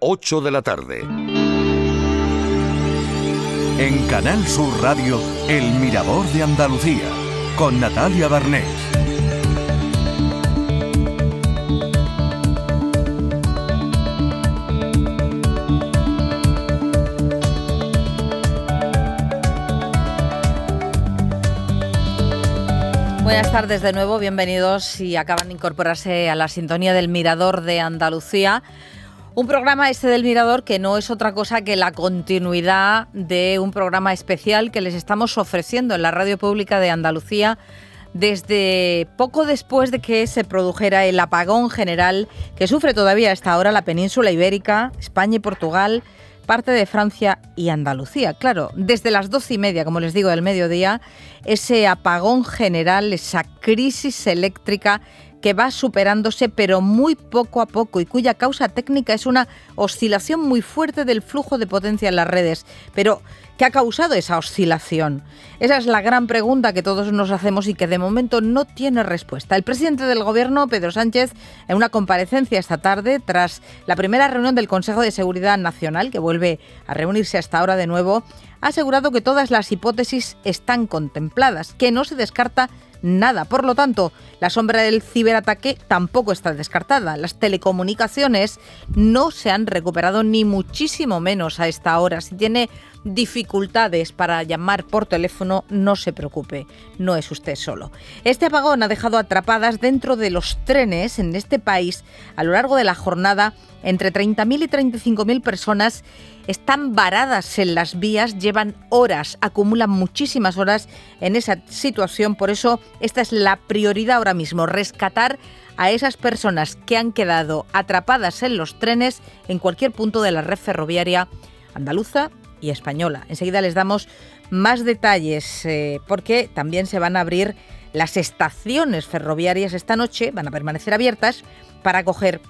8 de la tarde. En Canal Sur Radio, El Mirador de Andalucía, con Natalia Barnés. Buenas tardes de nuevo, bienvenidos si acaban de incorporarse a la sintonía del Mirador de Andalucía. Un programa este del Mirador que no es otra cosa que la continuidad de un programa especial que les estamos ofreciendo en la Radio Pública de Andalucía desde poco después de que se produjera el apagón general que sufre todavía hasta ahora la península ibérica, España y Portugal, parte de Francia y Andalucía. Claro, desde las doce y media, como les digo, del mediodía, ese apagón general, esa crisis eléctrica que va superándose pero muy poco a poco y cuya causa técnica es una oscilación muy fuerte del flujo de potencia en las redes. Pero, ¿qué ha causado esa oscilación? Esa es la gran pregunta que todos nos hacemos y que de momento no tiene respuesta. El presidente del Gobierno, Pedro Sánchez, en una comparecencia esta tarde, tras la primera reunión del Consejo de Seguridad Nacional, que vuelve a reunirse hasta ahora de nuevo, ha asegurado que todas las hipótesis están contempladas, que no se descarta nada. Por lo tanto, la sombra del ciberataque tampoco está descartada. Las telecomunicaciones no se han recuperado ni muchísimo menos a esta hora. Si tiene dificultades para llamar por teléfono, no se preocupe, no es usted solo. Este apagón ha dejado atrapadas dentro de los trenes en este país a lo largo de la jornada entre 30.000 y 35.000 personas están varadas en las vías, llevan horas, acumulan muchísimas horas en esa situación. Por eso esta es la prioridad ahora mismo, rescatar a esas personas que han quedado atrapadas en los trenes en cualquier punto de la red ferroviaria andaluza y española. Enseguida les damos más detalles eh, porque también se van a abrir las estaciones ferroviarias esta noche, van a permanecer abiertas para acoger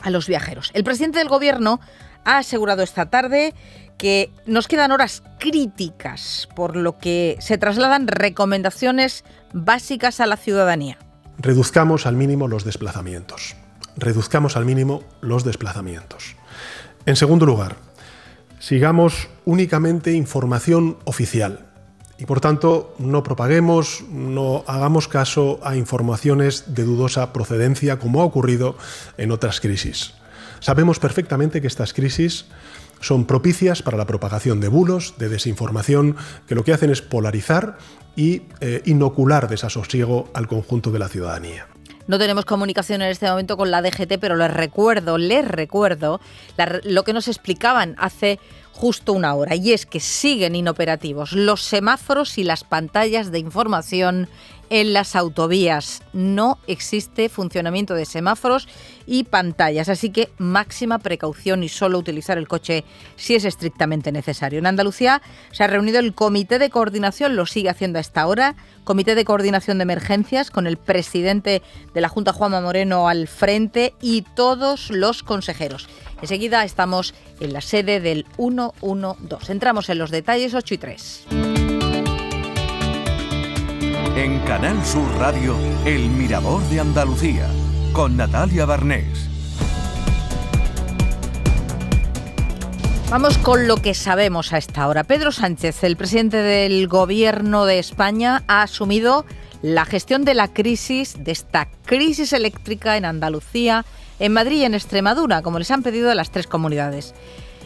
a los viajeros. El presidente del gobierno ha asegurado esta tarde que nos quedan horas críticas, por lo que se trasladan recomendaciones básicas a la ciudadanía. Reduzcamos al mínimo los desplazamientos. Reduzcamos al mínimo los desplazamientos. En segundo lugar, sigamos únicamente información oficial y por tanto no propaguemos, no hagamos caso a informaciones de dudosa procedencia como ha ocurrido en otras crisis. Sabemos perfectamente que estas crisis son propicias para la propagación de bulos, de desinformación, que lo que hacen es polarizar y eh, inocular desasosiego al conjunto de la ciudadanía. No tenemos comunicación en este momento con la DGT, pero les recuerdo, les recuerdo lo que nos explicaban hace justo una hora, y es que siguen inoperativos los semáforos y las pantallas de información en las autovías. No existe funcionamiento de semáforos y pantallas, así que máxima precaución y solo utilizar el coche si es estrictamente necesario. En Andalucía se ha reunido el Comité de Coordinación, lo sigue haciendo a esta hora, Comité de Coordinación de Emergencias con el presidente de la Junta, Juanma Moreno, al frente y todos los consejeros. Enseguida estamos en la sede del 112. Entramos en los detalles 8 y 3. En Canal Sur Radio, El Mirador de Andalucía, con Natalia Barnés. Vamos con lo que sabemos a esta hora. Pedro Sánchez, el presidente del Gobierno de España, ha asumido la gestión de la crisis, de esta crisis eléctrica en Andalucía, en Madrid y en Extremadura, como les han pedido las tres comunidades.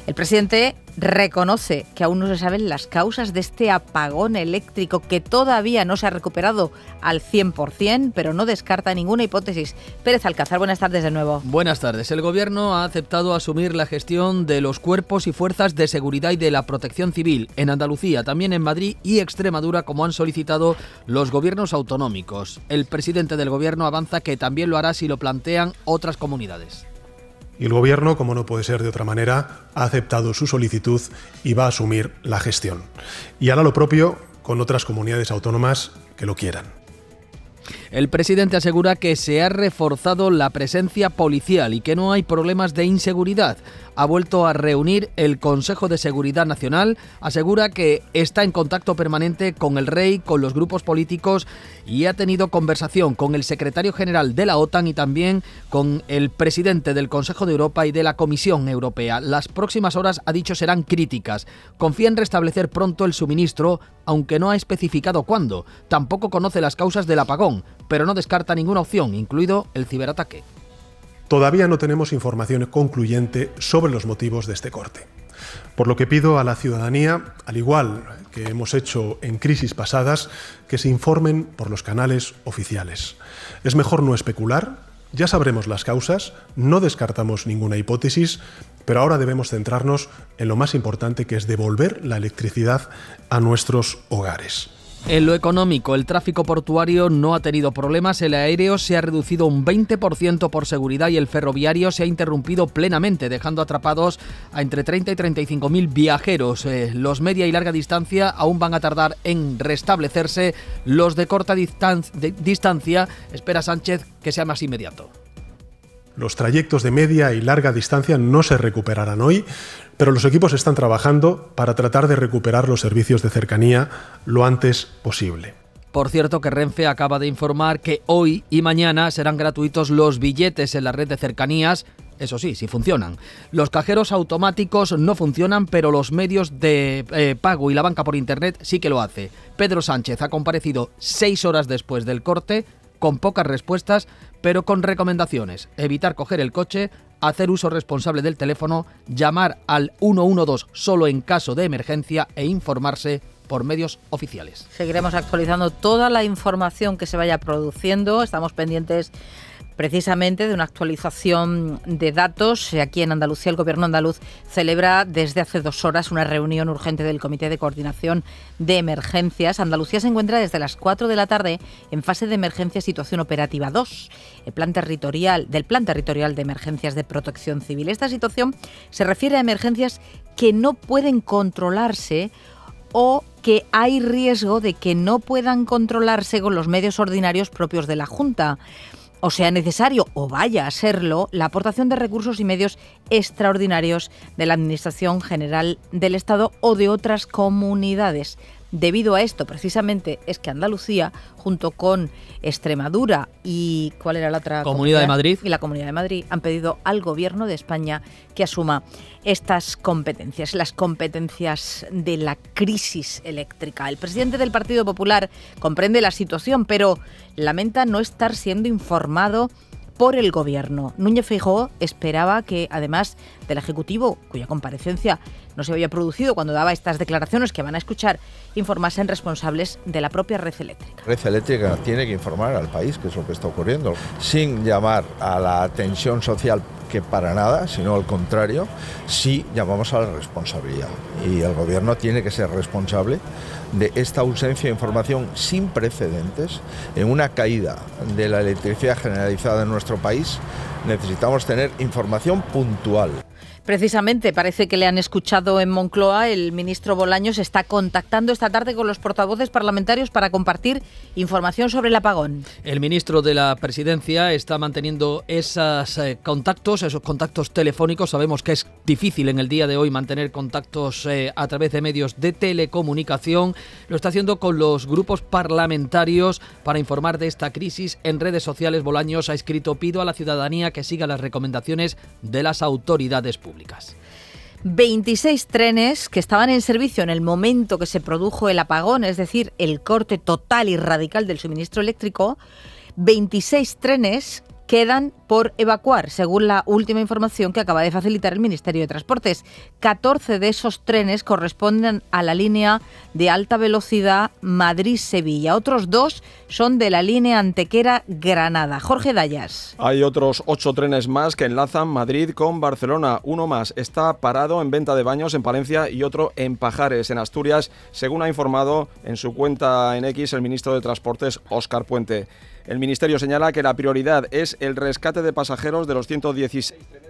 El presidente reconoce que aún no se saben las causas de este apagón eléctrico que todavía no se ha recuperado al 100%, pero no descarta ninguna hipótesis. Pérez Alcázar, buenas tardes de nuevo. Buenas tardes. El Gobierno ha aceptado asumir la gestión de los cuerpos y fuerzas de seguridad y de la protección civil en Andalucía, también en Madrid y Extremadura, como han solicitado los gobiernos autonómicos. El presidente del Gobierno avanza que también lo hará si lo plantean otras comunidades. Y el Gobierno, como no puede ser de otra manera, ha aceptado su solicitud y va a asumir la gestión. Y hará lo propio con otras comunidades autónomas que lo quieran. El presidente asegura que se ha reforzado la presencia policial y que no hay problemas de inseguridad ha vuelto a reunir el Consejo de Seguridad Nacional, asegura que está en contacto permanente con el rey, con los grupos políticos y ha tenido conversación con el secretario general de la OTAN y también con el presidente del Consejo de Europa y de la Comisión Europea. Las próximas horas, ha dicho, serán críticas. Confía en restablecer pronto el suministro, aunque no ha especificado cuándo. Tampoco conoce las causas del apagón, pero no descarta ninguna opción, incluido el ciberataque. Todavía no tenemos información concluyente sobre los motivos de este corte. Por lo que pido a la ciudadanía, al igual que hemos hecho en crisis pasadas, que se informen por los canales oficiales. Es mejor no especular, ya sabremos las causas, no descartamos ninguna hipótesis, pero ahora debemos centrarnos en lo más importante que es devolver la electricidad a nuestros hogares. En lo económico, el tráfico portuario no ha tenido problemas, el aéreo se ha reducido un 20% por seguridad y el ferroviario se ha interrumpido plenamente, dejando atrapados a entre 30 y 35 mil viajeros. Eh, los media y larga distancia aún van a tardar en restablecerse. Los de corta distancia espera Sánchez que sea más inmediato. Los trayectos de media y larga distancia no se recuperarán hoy, pero los equipos están trabajando para tratar de recuperar los servicios de cercanía lo antes posible. Por cierto que Renfe acaba de informar que hoy y mañana serán gratuitos los billetes en la red de cercanías eso sí, sí funcionan. Los cajeros automáticos no funcionan, pero los medios de eh, pago y la banca por Internet sí que lo hace. Pedro Sánchez ha comparecido seis horas después del corte, con pocas respuestas, pero con recomendaciones. Evitar coger el coche, hacer uso responsable del teléfono, llamar al 112 solo en caso de emergencia e informarse por medios oficiales. Seguiremos actualizando toda la información que se vaya produciendo. Estamos pendientes precisamente de una actualización de datos. Aquí en Andalucía el Gobierno andaluz celebra desde hace dos horas una reunión urgente del Comité de Coordinación de Emergencias. Andalucía se encuentra desde las 4 de la tarde en fase de emergencia situación operativa 2 el plan territorial, del Plan Territorial de Emergencias de Protección Civil. Esta situación se refiere a emergencias que no pueden controlarse o que hay riesgo de que no puedan controlarse con los medios ordinarios propios de la Junta o sea necesario o vaya a serlo, la aportación de recursos y medios extraordinarios de la Administración General del Estado o de otras comunidades. Debido a esto, precisamente, es que Andalucía, junto con Extremadura y ¿cuál era la otra? Comunidad, de Madrid. Y la Comunidad de Madrid han pedido al Gobierno de España que asuma estas competencias, las competencias de la crisis eléctrica. El presidente del Partido Popular comprende la situación, pero lamenta no estar siendo informado por el Gobierno. Núñez Feijóo esperaba que, además del Ejecutivo, cuya comparecencia no se había producido cuando daba estas declaraciones que van a escuchar, informasen responsables de la propia red eléctrica. Red eléctrica tiene que informar al país qué es lo que está ocurriendo, sin llamar a la tensión social que para nada, sino al contrario, sí llamamos a la responsabilidad. Y el gobierno tiene que ser responsable de esta ausencia de información sin precedentes en una caída de la electricidad generalizada en nuestro país. Necesitamos tener información puntual. Precisamente, parece que le han escuchado en Moncloa. El ministro Bolaños está contactando esta tarde con los portavoces parlamentarios para compartir información sobre el apagón. El ministro de la Presidencia está manteniendo esos eh, contactos, esos contactos telefónicos. Sabemos que es difícil en el día de hoy mantener contactos eh, a través de medios de telecomunicación. Lo está haciendo con los grupos parlamentarios para informar de esta crisis. En redes sociales, Bolaños ha escrito pido a la ciudadanía que siga las recomendaciones de las autoridades públicas. 26 trenes que estaban en servicio en el momento que se produjo el apagón, es decir, el corte total y radical del suministro eléctrico, 26 trenes quedan por evacuar, según la última información que acaba de facilitar el Ministerio de Transportes. 14 de esos trenes corresponden a la línea de alta velocidad Madrid-Sevilla. Otros dos son de la línea Antequera-Granada. Jorge Dayas. Hay otros ocho trenes más que enlazan Madrid con Barcelona. Uno más está parado en venta de baños en Palencia y otro en Pajares, en Asturias, según ha informado en su cuenta en X el ministro de Transportes, Óscar Puente. El Ministerio señala que la prioridad es el rescate de pasajeros de los 116 trenes que quedaron parados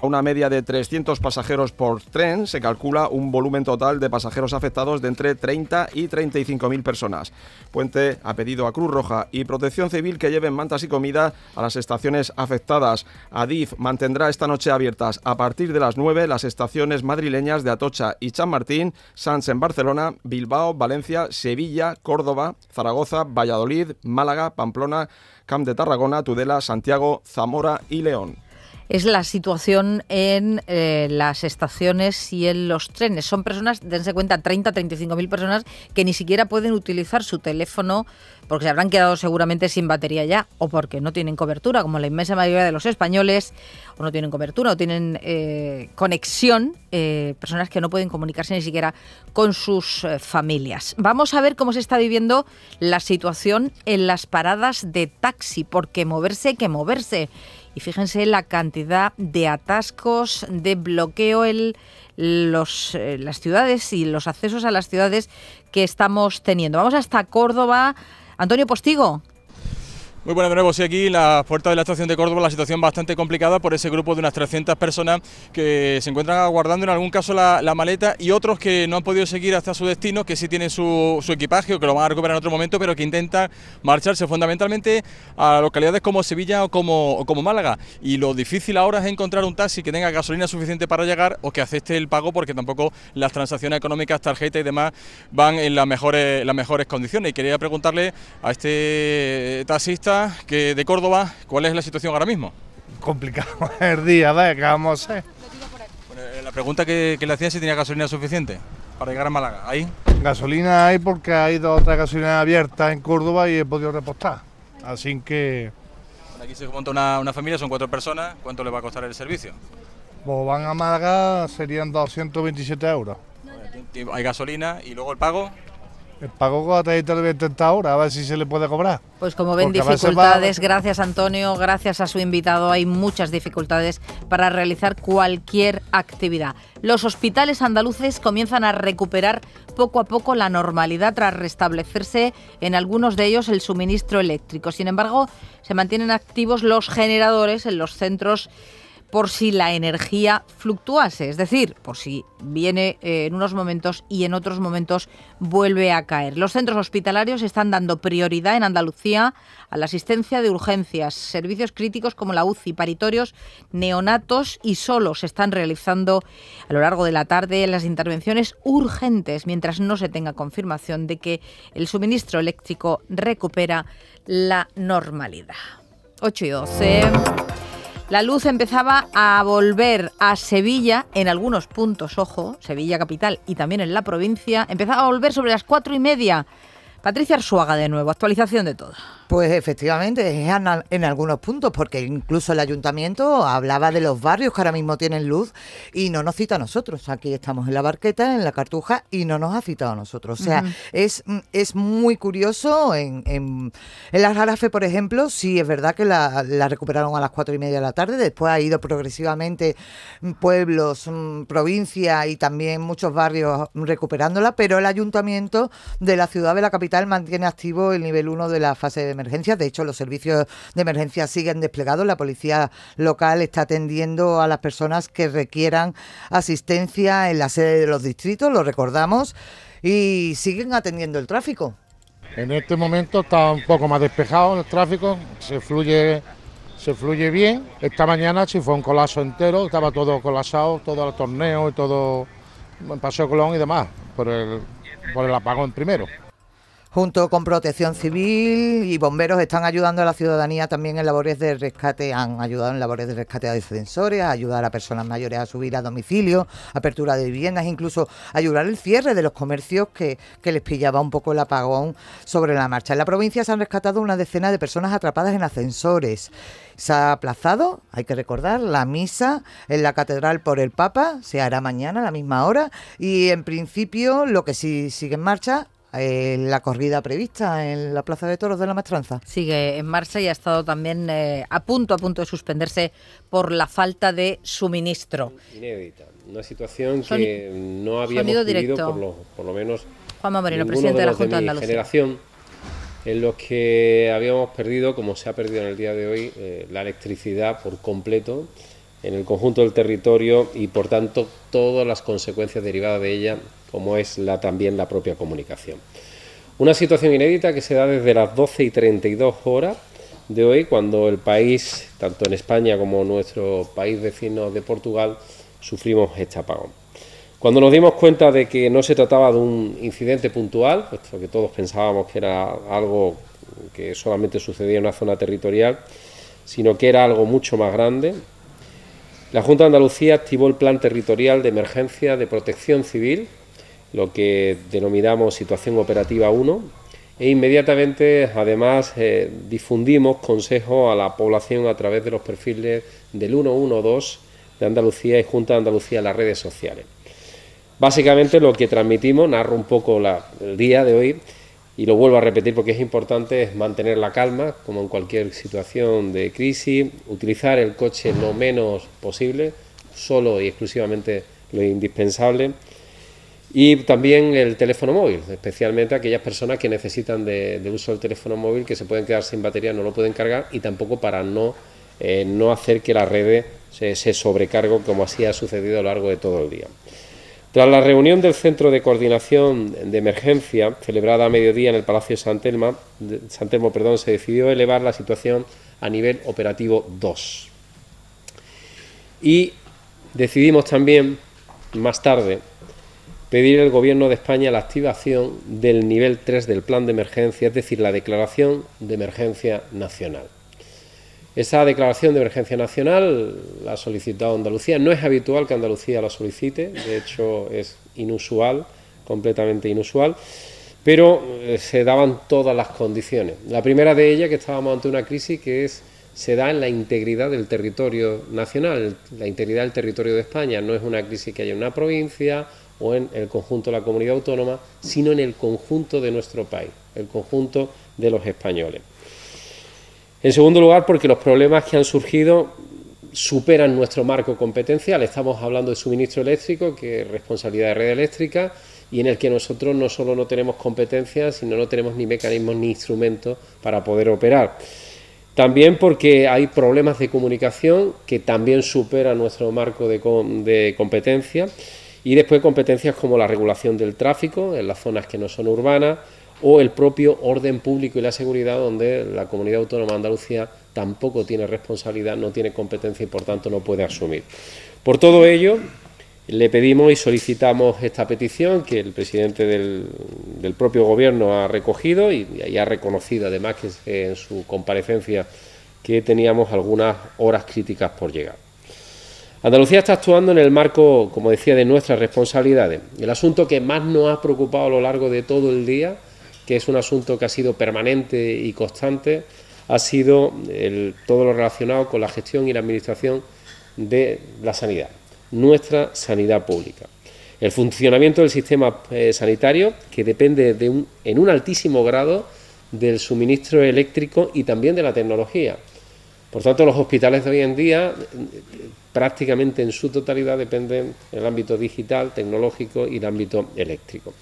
a una media de 300 pasajeros por tren se calcula un volumen total de pasajeros afectados de entre 30 y 35 mil personas. Puente ha pedido a Cruz Roja y Protección Civil que lleven mantas y comida a las estaciones afectadas. Adif mantendrá esta noche abiertas a partir de las 9 las estaciones madrileñas de Atocha y Chamartín, Sanz en Barcelona, Bilbao, Valencia, Sevilla, Córdoba, Zaragoza, Valladolid, Málaga, Pamplona, Camp de Tarragona, Tudela, Santiago, Zamora y León es la situación en eh, las estaciones y en los trenes. Son personas, dense cuenta, 30, 35 mil personas que ni siquiera pueden utilizar su teléfono porque se habrán quedado seguramente sin batería ya o porque no tienen cobertura, como la inmensa mayoría de los españoles, o no tienen cobertura o tienen eh, conexión, eh, personas que no pueden comunicarse ni siquiera con sus familias. Vamos a ver cómo se está viviendo la situación en las paradas de taxi, porque moverse hay que moverse y fíjense la cantidad de atascos, de bloqueo en los, eh, las ciudades y los accesos a las ciudades que estamos teniendo. Vamos hasta Córdoba. Antonio Postigo. Muy buenas de nuevo, sí, aquí en la puerta de la estación de Córdoba la situación bastante complicada por ese grupo de unas 300 personas que se encuentran aguardando en algún caso la, maleta y otros que no han podido seguir hasta su destino, que sí tienen su, equipaje o que lo van a recuperar en otro momento, pero que intentan marcharse fundamentalmente a localidades como Sevilla o como, como Málaga. Y lo difícil ahora es encontrar un taxi que tenga gasolina suficiente para llegar o que acepte el pago porque tampoco las transacciones económicas, tarjeta y demás van en las mejores, las mejores condiciones. Y quería preguntarle a este taxista que de Córdoba, ¿cuál es la situación ahora mismo? Complicado el día, ¿verdad? ¿Qué vamos a hacer? Eh, la pregunta que, le hacía si tenía gasolina suficiente para llegar a Málaga. ¿Ahí? Gasolina hay porque hay dos otras gasolinas abiertas en Córdoba y he podido repostar. Así que... aquí se monta una, una familia, son cuatro personas. ¿Cuánto le va a costar el servicio? Pues van a Málaga, serían 227 euros. Hay gasolina y luego el pago. El pago con la tarjeta de 30 horas, a ver si se le puede cobrar. Pues como ven, dificultades, gracias Antonio, gracias a su invitado, hay muchas dificultades para realizar cualquier actividad. Los hospitales andaluces comienzan a recuperar poco a poco la normalidad tras restablecerse en algunos de ellos el suministro eléctrico. Sin embargo, se mantienen activos los generadores en los centros por si la energía fluctuase, es decir, por si viene eh, en unos momentos y en otros momentos vuelve a caer. Los centros hospitalarios están dando prioridad en Andalucía a la asistencia de urgencias, servicios críticos como la UCI, paritorios, neonatos y solo se están realizando a lo largo de la tarde las intervenciones urgentes mientras no se tenga confirmación de que el suministro eléctrico recupera la normalidad. 8 y 12. La luz empezaba a volver a Sevilla en algunos puntos, ojo, Sevilla capital y también en la provincia, empezaba a volver sobre las cuatro y media. Patricia Arzuaga de nuevo, actualización de todo. Pues efectivamente, es en algunos puntos, porque incluso el ayuntamiento hablaba de los barrios que ahora mismo tienen luz y no nos cita a nosotros. Aquí estamos en la barqueta, en la cartuja, y no nos ha citado a nosotros. O sea, es, es muy curioso. En, en, la Jarafe, por ejemplo, sí es verdad que la, recuperaron a las cuatro y media de la tarde, después ha ido progresivamente pueblos, provincia y también muchos barrios recuperándola, pero el ayuntamiento de la ciudad de la capital mantiene activo el nivel 1 de la fase de De hecho, los servicios de emergencia siguen desplegados. La policía local está atendiendo a las personas que requieran asistencia en la sede de los distritos, lo recordamos, y siguen atendiendo el tráfico. En este momento está un poco más despejado el tráfico, se fluye se fluye bien. Esta mañana sí fue un colapso entero, estaba todo colapsado, todo el torneo y todo en Paseo Colón y demás, por el, por el apagón primero junto con Protección Civil y bomberos están ayudando a la ciudadanía también en labores de rescate, han ayudado en labores de rescate a defensores, a ayudar a personas mayores a subir a domicilio, apertura de viviendas, incluso ayudar el cierre de los comercios que, que les pillaba un poco el apagón sobre la marcha. En la provincia se han rescatado una decena de personas atrapadas en ascensores. Se ha aplazado, hay que recordar, la misa en la catedral por el Papa, se hará mañana a la misma hora y en principio lo que sí sigue en marcha eh, la corrida prevista en la Plaza de Toros de la Maestranza. Sigue en marcha y ha estado también eh, a punto, a punto de suspenderse por la falta de suministro. Inédita, una situación que no habíamos vivido por lo, por lo menos Juanma Moreno, presidente de, la Junta de, Andalucía. generación en los que habíamos perdido, como se ha perdido en el día de hoy, eh, la electricidad por completo en el conjunto del territorio y por tanto todas las consecuencias derivadas de ella, como es la, también la propia comunicación. Una situación inédita que se da desde las 12 y 32 horas de hoy, cuando el país, tanto en España como nuestro país vecino de Portugal, sufrimos este apagón. Cuando nos dimos cuenta de que no se trataba de un incidente puntual, puesto que todos pensábamos que era algo que solamente sucedía en una zona territorial, sino que era algo mucho más grande, la Junta de Andalucía activó el Plan Territorial de Emergencia de Protección Civil, lo que denominamos Situación Operativa 1, e inmediatamente, además, eh, difundimos consejos a la población a través de los perfiles del 112 de Andalucía y Junta de Andalucía en las redes sociales. Básicamente lo que transmitimos, narro un poco el día de hoy y lo vuelvo a repetir porque es importante, mantener la calma, como en cualquier situación de crisis, utilizar el coche lo menos posible, solo y exclusivamente lo indispensable, y también el teléfono móvil, especialmente aquellas personas que necesitan de, uso del teléfono móvil, que se pueden quedar sin batería, no lo pueden cargar, y tampoco para no, eh, no hacer que la red se, se sobrecargue como así ha sucedido a lo largo de todo el día. Tras la reunión del Centro de Coordinación de Emergencia, celebrada a mediodía en el Palacio de San Telmo, perdón, se decidió elevar la situación a nivel operativo 2. Y decidimos también, más tarde, pedir al Gobierno de España la activación del nivel 3 del plan de emergencia, es decir, la declaración de emergencia nacional. Esa declaración de emergencia nacional la ha solicitado Andalucía. No es habitual que Andalucía la solicite, de hecho es inusual, completamente inusual, pero eh, se daban todas las condiciones. La primera de ellas, que estábamos ante una crisis que es se da en la integridad del territorio nacional, la integridad del territorio de España. No es una crisis que haya en una provincia o en el conjunto de la comunidad autónoma, sino en el conjunto de nuestro país, el conjunto de los españoles. En segundo lugar, porque los problemas que han surgido superan nuestro marco competencial. Estamos hablando de suministro eléctrico, que es responsabilidad de red eléctrica, y en el que nosotros no solo no tenemos competencias, sino no tenemos ni mecanismos ni instrumentos para poder operar. También porque hay problemas de comunicación que también superan nuestro marco de, de competencia y después competencias como la regulación del tráfico en las zonas que no son urbanas, o el propio orden público y la seguridad, donde la comunidad autónoma de Andalucía tampoco tiene responsabilidad, no tiene competencia y por tanto no puede asumir. Por todo ello, le pedimos y solicitamos esta petición que el presidente del, propio gobierno ha recogido y, y, ha reconocido además que en su comparecencia que teníamos algunas horas críticas por llegar. Andalucía está actuando en el marco, como decía, de nuestras responsabilidades. El asunto que más nos ha preocupado a lo largo de todo el día que es un asunto que ha sido permanente y constante, ha sido todo lo relacionado con la gestión y la administración de la sanidad, nuestra sanidad pública. El funcionamiento del sistema eh, sanitario, que depende de en un altísimo grado del suministro eléctrico y también de la tecnología. Por tanto, los hospitales de hoy en día prácticamente en su totalidad dependen del ámbito digital, tecnológico y del ámbito eléctrico.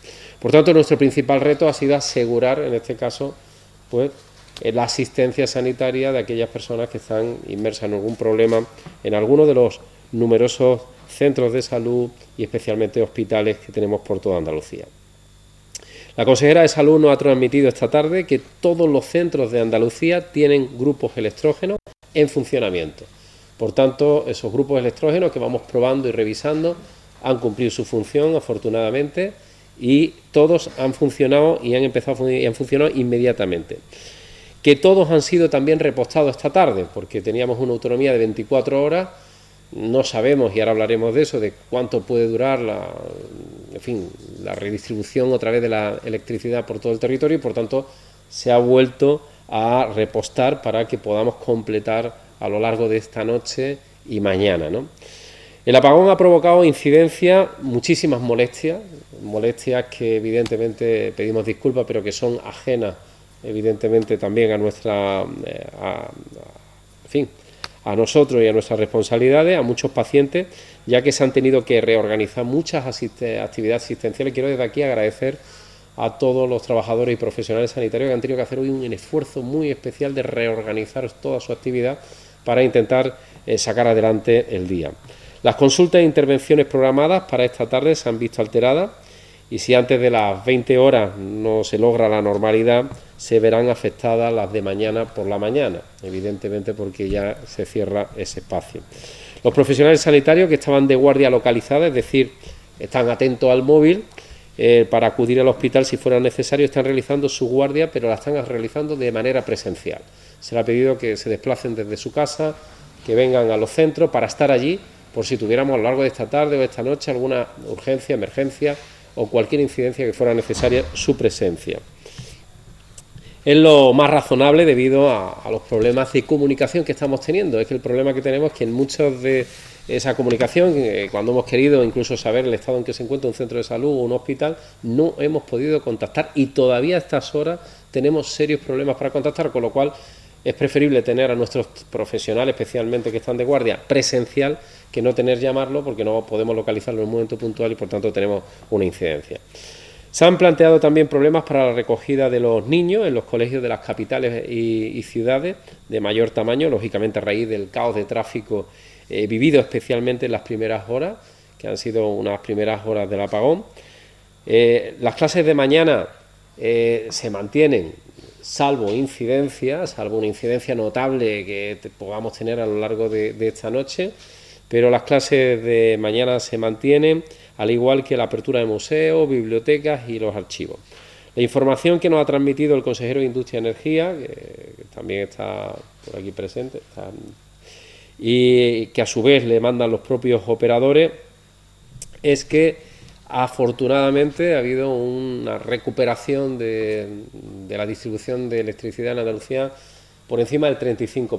Por tanto, nuestro principal reto ha sido asegurar, en este caso, pues, eh, la asistencia sanitaria de aquellas personas que están inmersas en algún problema en alguno de los numerosos centros de salud y especialmente hospitales que tenemos por toda Andalucía. La consejera de Salud nos ha transmitido esta tarde que todos los centros de Andalucía tienen grupos electrógenos en funcionamiento. Por tanto, esos grupos electrógenos que vamos probando y revisando han cumplido su función, afortunadamente, y todos han funcionado y han empezado y han funcionado inmediatamente. Que todos han sido también repostados esta tarde, porque teníamos una autonomía de 24 horas, no sabemos, y ahora hablaremos de eso, de cuánto puede durar la, en fin, la redistribución a través de la electricidad por todo el territorio y por tanto se ha vuelto a repostar para que podamos completar a lo largo de esta noche y mañana. ¿no? El apagón ha provocado incidencia, muchísimas molestias, molestias que evidentemente pedimos disculpas, pero que son ajenas evidentemente también a nuestra, eh, en fin, a nosotros y a nuestras responsabilidades, a muchos pacientes, ya que se han tenido que reorganizar muchas actividades asistenciales. Quiero desde aquí agradecer a todos los trabajadores y profesionales sanitarios que han tenido que hacer hoy un esfuerzo muy especial de reorganizar toda su actividad para intentar eh, sacar adelante el día. Las consultas e intervenciones programadas para esta tarde se han visto alteradas y si antes de las 20 horas no se logra la normalidad, se verán afectadas las de mañana por la mañana, evidentemente porque ya se cierra ese espacio. Los profesionales sanitarios que estaban de guardia localizada, es decir, están atentos al móvil eh, para acudir al hospital si fuera necesario, están realizando su guardia, pero la están realizando de manera presencial. Se le ha pedido que se desplacen desde su casa, que vengan a los centros para estar allí por si tuviéramos a lo largo de esta tarde o esta noche alguna urgencia, emergencia o cualquier incidencia que fuera necesaria su presencia. Es lo más razonable debido a, los problemas de comunicación que estamos teniendo. Es que el problema que tenemos es que en muchos de esa comunicación, eh, cuando hemos querido incluso saber el estado en que se encuentra un centro de salud o un hospital, no hemos podido contactar y todavía a estas horas tenemos serios problemas para contactar, con lo cual es preferible tener a nuestros profesionales, especialmente que están de guardia, presencial, que no tener llamarlo porque no podemos localizarlo en un momento puntual y por tanto tenemos una incidencia. Se han planteado también problemas para la recogida de los niños en los colegios de las capitales y, ciudades de mayor tamaño, lógicamente a raíz del caos de tráfico eh, vivido especialmente en las primeras horas, que han sido unas primeras horas del apagón. Eh, las clases de mañana eh, se mantienen salvo incidencia, salvo una incidencia notable que podamos tener a lo largo de, esta noche, pero las clases de mañana se mantienen, al igual que la apertura de museos, bibliotecas y los archivos. La información que nos ha transmitido el consejero de Industria y Energía, que, también está por aquí presente, y que a su vez le mandan los propios operadores, es que Afortunadamente ha habido una recuperación de, la distribución de electricidad en Andalucía por encima del 35%.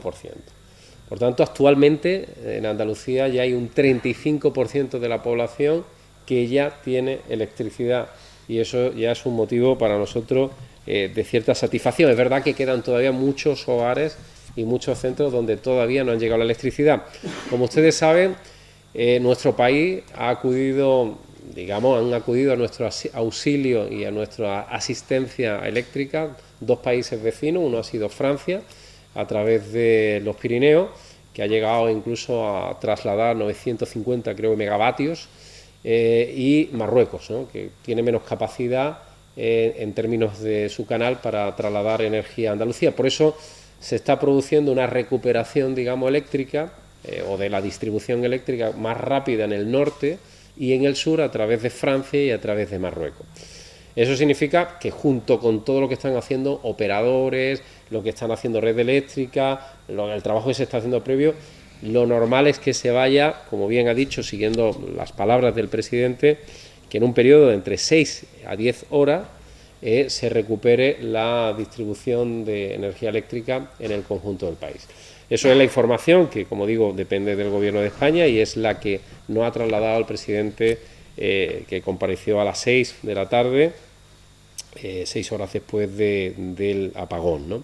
Por tanto, actualmente en Andalucía ya hay un 35% de la población que ya tiene electricidad y eso ya es un motivo para nosotros eh, de cierta satisfacción. Es verdad que quedan todavía muchos hogares y muchos centros donde todavía no han llegado la electricidad. Como ustedes saben, eh, nuestro país ha acudido digamos, han acudido a nuestro auxilio y a nuestra asistencia eléctrica dos países vecinos, uno ha sido Francia, a través de los Pirineos, que ha llegado incluso a trasladar 950 creo megavatios, eh, y Marruecos, que tiene menos capacidad eh, en términos de su canal para trasladar energía a Andalucía. Por eso se está produciendo una recuperación, digamos, eléctrica eh, o de la distribución eléctrica más rápida en el norte, y en el sur a través de Francia y a través de Marruecos. Eso significa que junto con todo lo que están haciendo operadores, lo que están haciendo red eléctrica, el trabajo que se está haciendo previo, lo normal es que se vaya, como bien ha dicho, siguiendo las palabras del presidente, que en un periodo de entre 6 a 10 horas eh, se recupere la distribución de energía eléctrica en el conjunto del país. Eso es la información que, como digo, depende del Gobierno de España y es la que nos ha trasladado el presidente eh, que compareció a las 6 de la tarde, eh, seis horas después del apagón.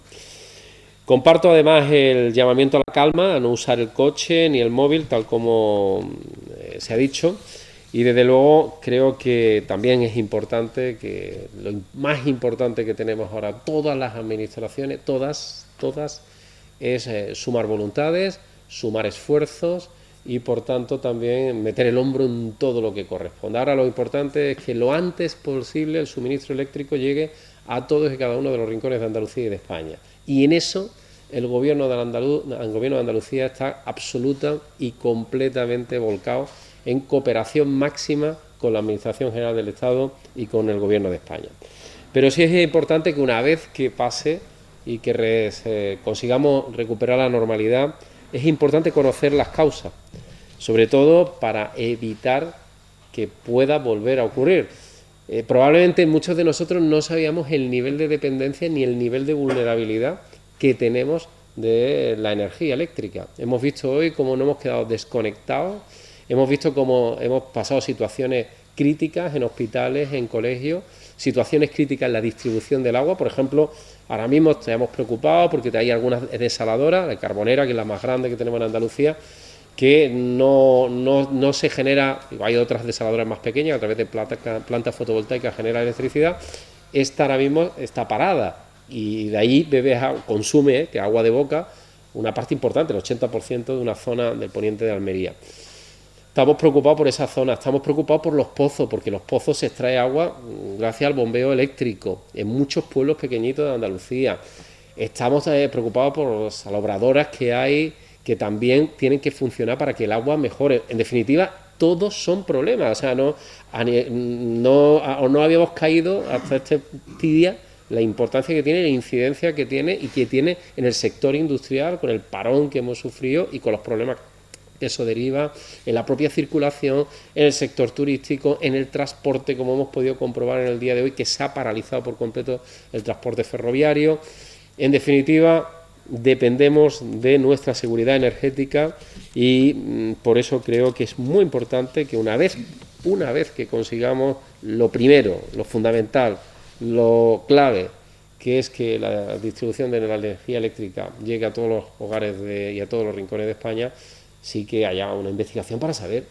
Comparto además el llamamiento a la calma, a no usar el coche ni el móvil, tal como eh, se ha dicho. Y desde luego creo que también es importante que lo más importante que tenemos ahora todas las administraciones, todas, todas, es eh, sumar voluntades, sumar esfuerzos y por tanto también meter el hombro en todo lo que corresponde. Ahora lo importante es que lo antes posible el suministro eléctrico llegue a todos y cada uno de los rincones de Andalucía y de España. Y en eso el gobierno el gobierno de Andalucía está absoluta y completamente volcado en cooperación máxima con la Administración General del Estado y con el gobierno de España. Pero sí es importante que una vez que pase y que consigamos recuperar la normalidad, es importante conocer las causas, sobre todo para evitar que pueda volver a ocurrir. Eh, probablemente muchos de nosotros no sabíamos el nivel de dependencia ni el nivel de vulnerabilidad que tenemos de la energía eléctrica. Hemos visto hoy cómo no hemos quedado desconectados, hemos visto cómo hemos pasado situaciones críticas en hospitales, en colegios, situaciones críticas en la distribución del agua. Por ejemplo, ahora mismo estamos preocupados porque hay algunas desaladoras, la Carbonera, que es la más grande que tenemos en Andalucía, que no, no, se genera, hay otras desaladoras más pequeñas, a través de plantas fotovoltaicas genera electricidad, esta ahora mismo está parada y de ahí bebe, consume, que agua de boca, una parte importante, el 80% de una zona del poniente de Almería. Estamos preocupados por esa zona, estamos preocupados por los pozos, porque los pozos se extrae agua mm, gracias al bombeo eléctrico en muchos pueblos pequeñitos de Andalucía. Estamos eh, preocupados por las salobradoras que hay que también tienen que funcionar para que el agua mejore. En definitiva, todos son problemas. O sea, no, no, no habíamos caído hasta este día la importancia que tiene, la incidencia que tiene y que tiene en el sector industrial, con el parón que hemos sufrido y con los problemas eso deriva en la propia circulación, en el sector turístico, en el transporte, como hemos podido comprobar en el día de hoy, que se ha paralizado por completo el transporte ferroviario. En definitiva, dependemos de nuestra seguridad energética y mm, por eso creo que es muy importante que una vez, una vez que consigamos lo primero, lo fundamental, lo clave, que es que la distribución de la energía eléctrica llegue a todos los hogares y a todos los rincones de España, sí que haya una investigación para saber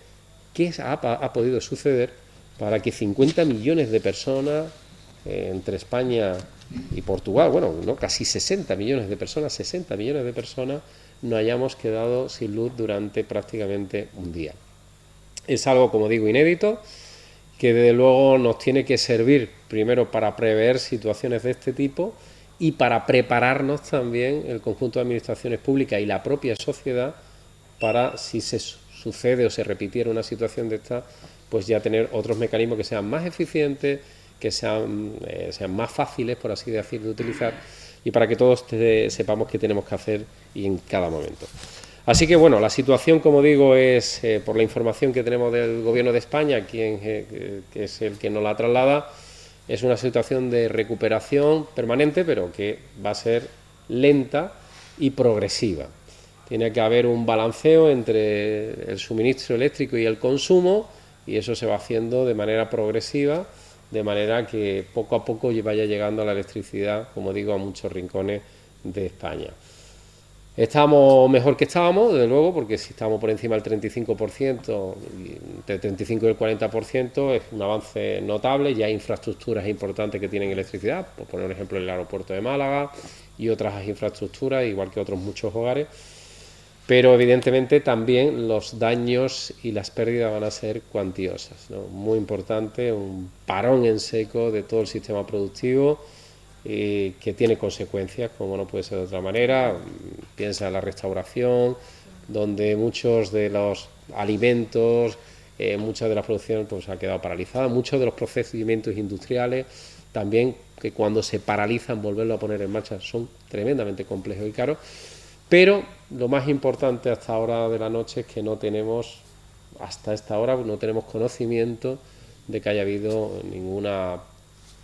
qué ha, podido suceder para que 50 millones de personas eh, entre España y Portugal, bueno, ¿no? casi 60 millones de personas, 60 millones de personas, no hayamos quedado sin luz durante prácticamente un día. Es algo, como digo, inédito, que desde luego nos tiene que servir primero para prever situaciones de este tipo y para prepararnos también el conjunto de administraciones públicas y la propia sociedad para si se sucede o se repitiera una situación de esta, pues ya tener otros mecanismos que sean más eficientes, que sean, eh, sean más fáciles, por así decirlo, de utilizar y para que todos sepamos qué tenemos que hacer y en cada momento. Así que bueno, la situación, como digo, es eh, por la información que tenemos del Gobierno de España, quien, eh, que es el que nos la traslada, es una situación de recuperación permanente, pero que va a ser lenta y progresiva. Tiene que haber un balanceo entre el suministro eléctrico y el consumo y eso se va haciendo de manera progresiva, de manera que poco a poco vaya llegando la electricidad, como digo, a muchos rincones de España. Estamos mejor que estábamos, desde luego, porque si estamos por encima del 35%, entre el 35 y el 40% es un avance notable. Ya hay infraestructuras importantes que tienen electricidad, por poner un ejemplo el aeropuerto de Málaga y otras infraestructuras, igual que otros muchos hogares pero evidentemente también los daños y las pérdidas van a ser cuantiosas. Muy importante, un parón en seco de todo el sistema productivo eh, que tiene consecuencias, como no puede ser de otra manera. Piensa en la restauración, donde muchos de los alimentos, eh, muchas de las producciones pues, ha quedado paralizada, muchos de los procedimientos industriales también que cuando se paralizan volverlo a poner en marcha son tremendamente complejos y caros pero lo más importante hasta ahora de la noche es que no tenemos, hasta esta hora, no tenemos conocimiento de que haya habido ninguna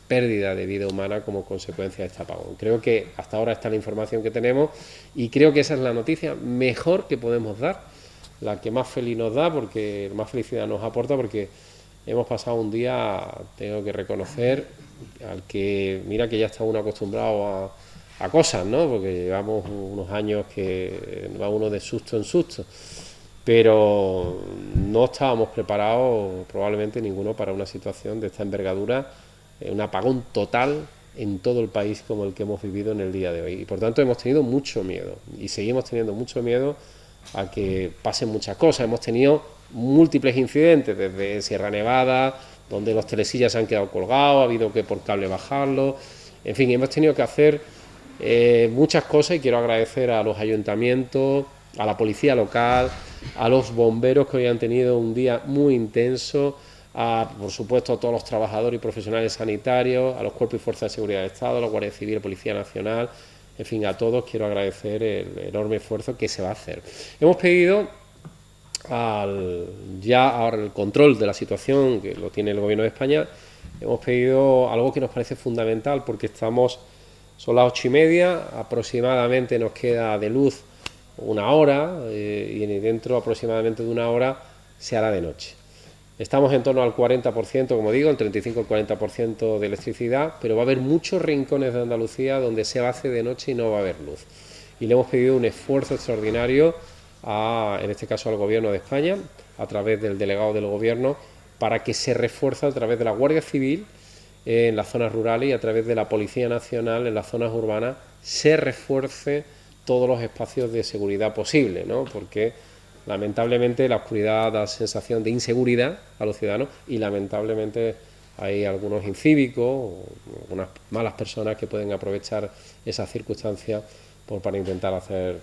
pérdida de vida humana como consecuencia de este apagón. Creo que hasta ahora está la información que tenemos y creo que esa es la noticia mejor que podemos dar, la que más feliz nos da, porque más felicidad nos aporta, porque hemos pasado un día, tengo que reconocer, al que mira que ya está uno acostumbrado a a cosas, ¿no? Porque llevamos unos años que va uno de susto en susto. Pero no estábamos preparados, probablemente ninguno, para una situación de esta envergadura, eh, un apagón total en todo el país como el que hemos vivido en el día de hoy. Y por tanto hemos tenido mucho miedo y seguimos teniendo mucho miedo a que pasen muchas cosas. Hemos tenido múltiples incidentes, desde Sierra Nevada, donde los telesillas se han quedado colgados, ha habido que por cable bajarlo. En fin, hemos tenido que hacer eh, muchas cosas y quiero agradecer a los ayuntamientos, a la policía local, a los bomberos que hoy han tenido un día muy intenso, a, por supuesto a todos los trabajadores y profesionales sanitarios, a los cuerpos y fuerzas de seguridad del Estado, a la Guardia Civil, Policía Nacional, en fin, a todos quiero agradecer el enorme esfuerzo que se va a hacer. Hemos pedido al, ya ahora el control de la situación que lo tiene el Gobierno de España, hemos pedido algo que nos parece fundamental porque estamos son las ocho y media, aproximadamente nos queda de luz una hora eh, y dentro aproximadamente de una hora se hará de noche. Estamos en torno al 40%, como digo, el 35 al 40% de electricidad, pero va a haber muchos rincones de Andalucía donde se hace de noche y no va a haber luz. Y le hemos pedido un esfuerzo extraordinario, a, en este caso al Gobierno de España, a través del delegado del Gobierno, para que se refuerce a través de la Guardia Civil en las zonas rurales y a través de la Policía Nacional en las zonas urbanas se refuerce todos los espacios de seguridad posible, ¿no? porque lamentablemente la oscuridad da sensación de inseguridad a los ciudadanos y lamentablemente hay algunos incívicos o algunas malas personas que pueden aprovechar esas circunstancias para intentar hacer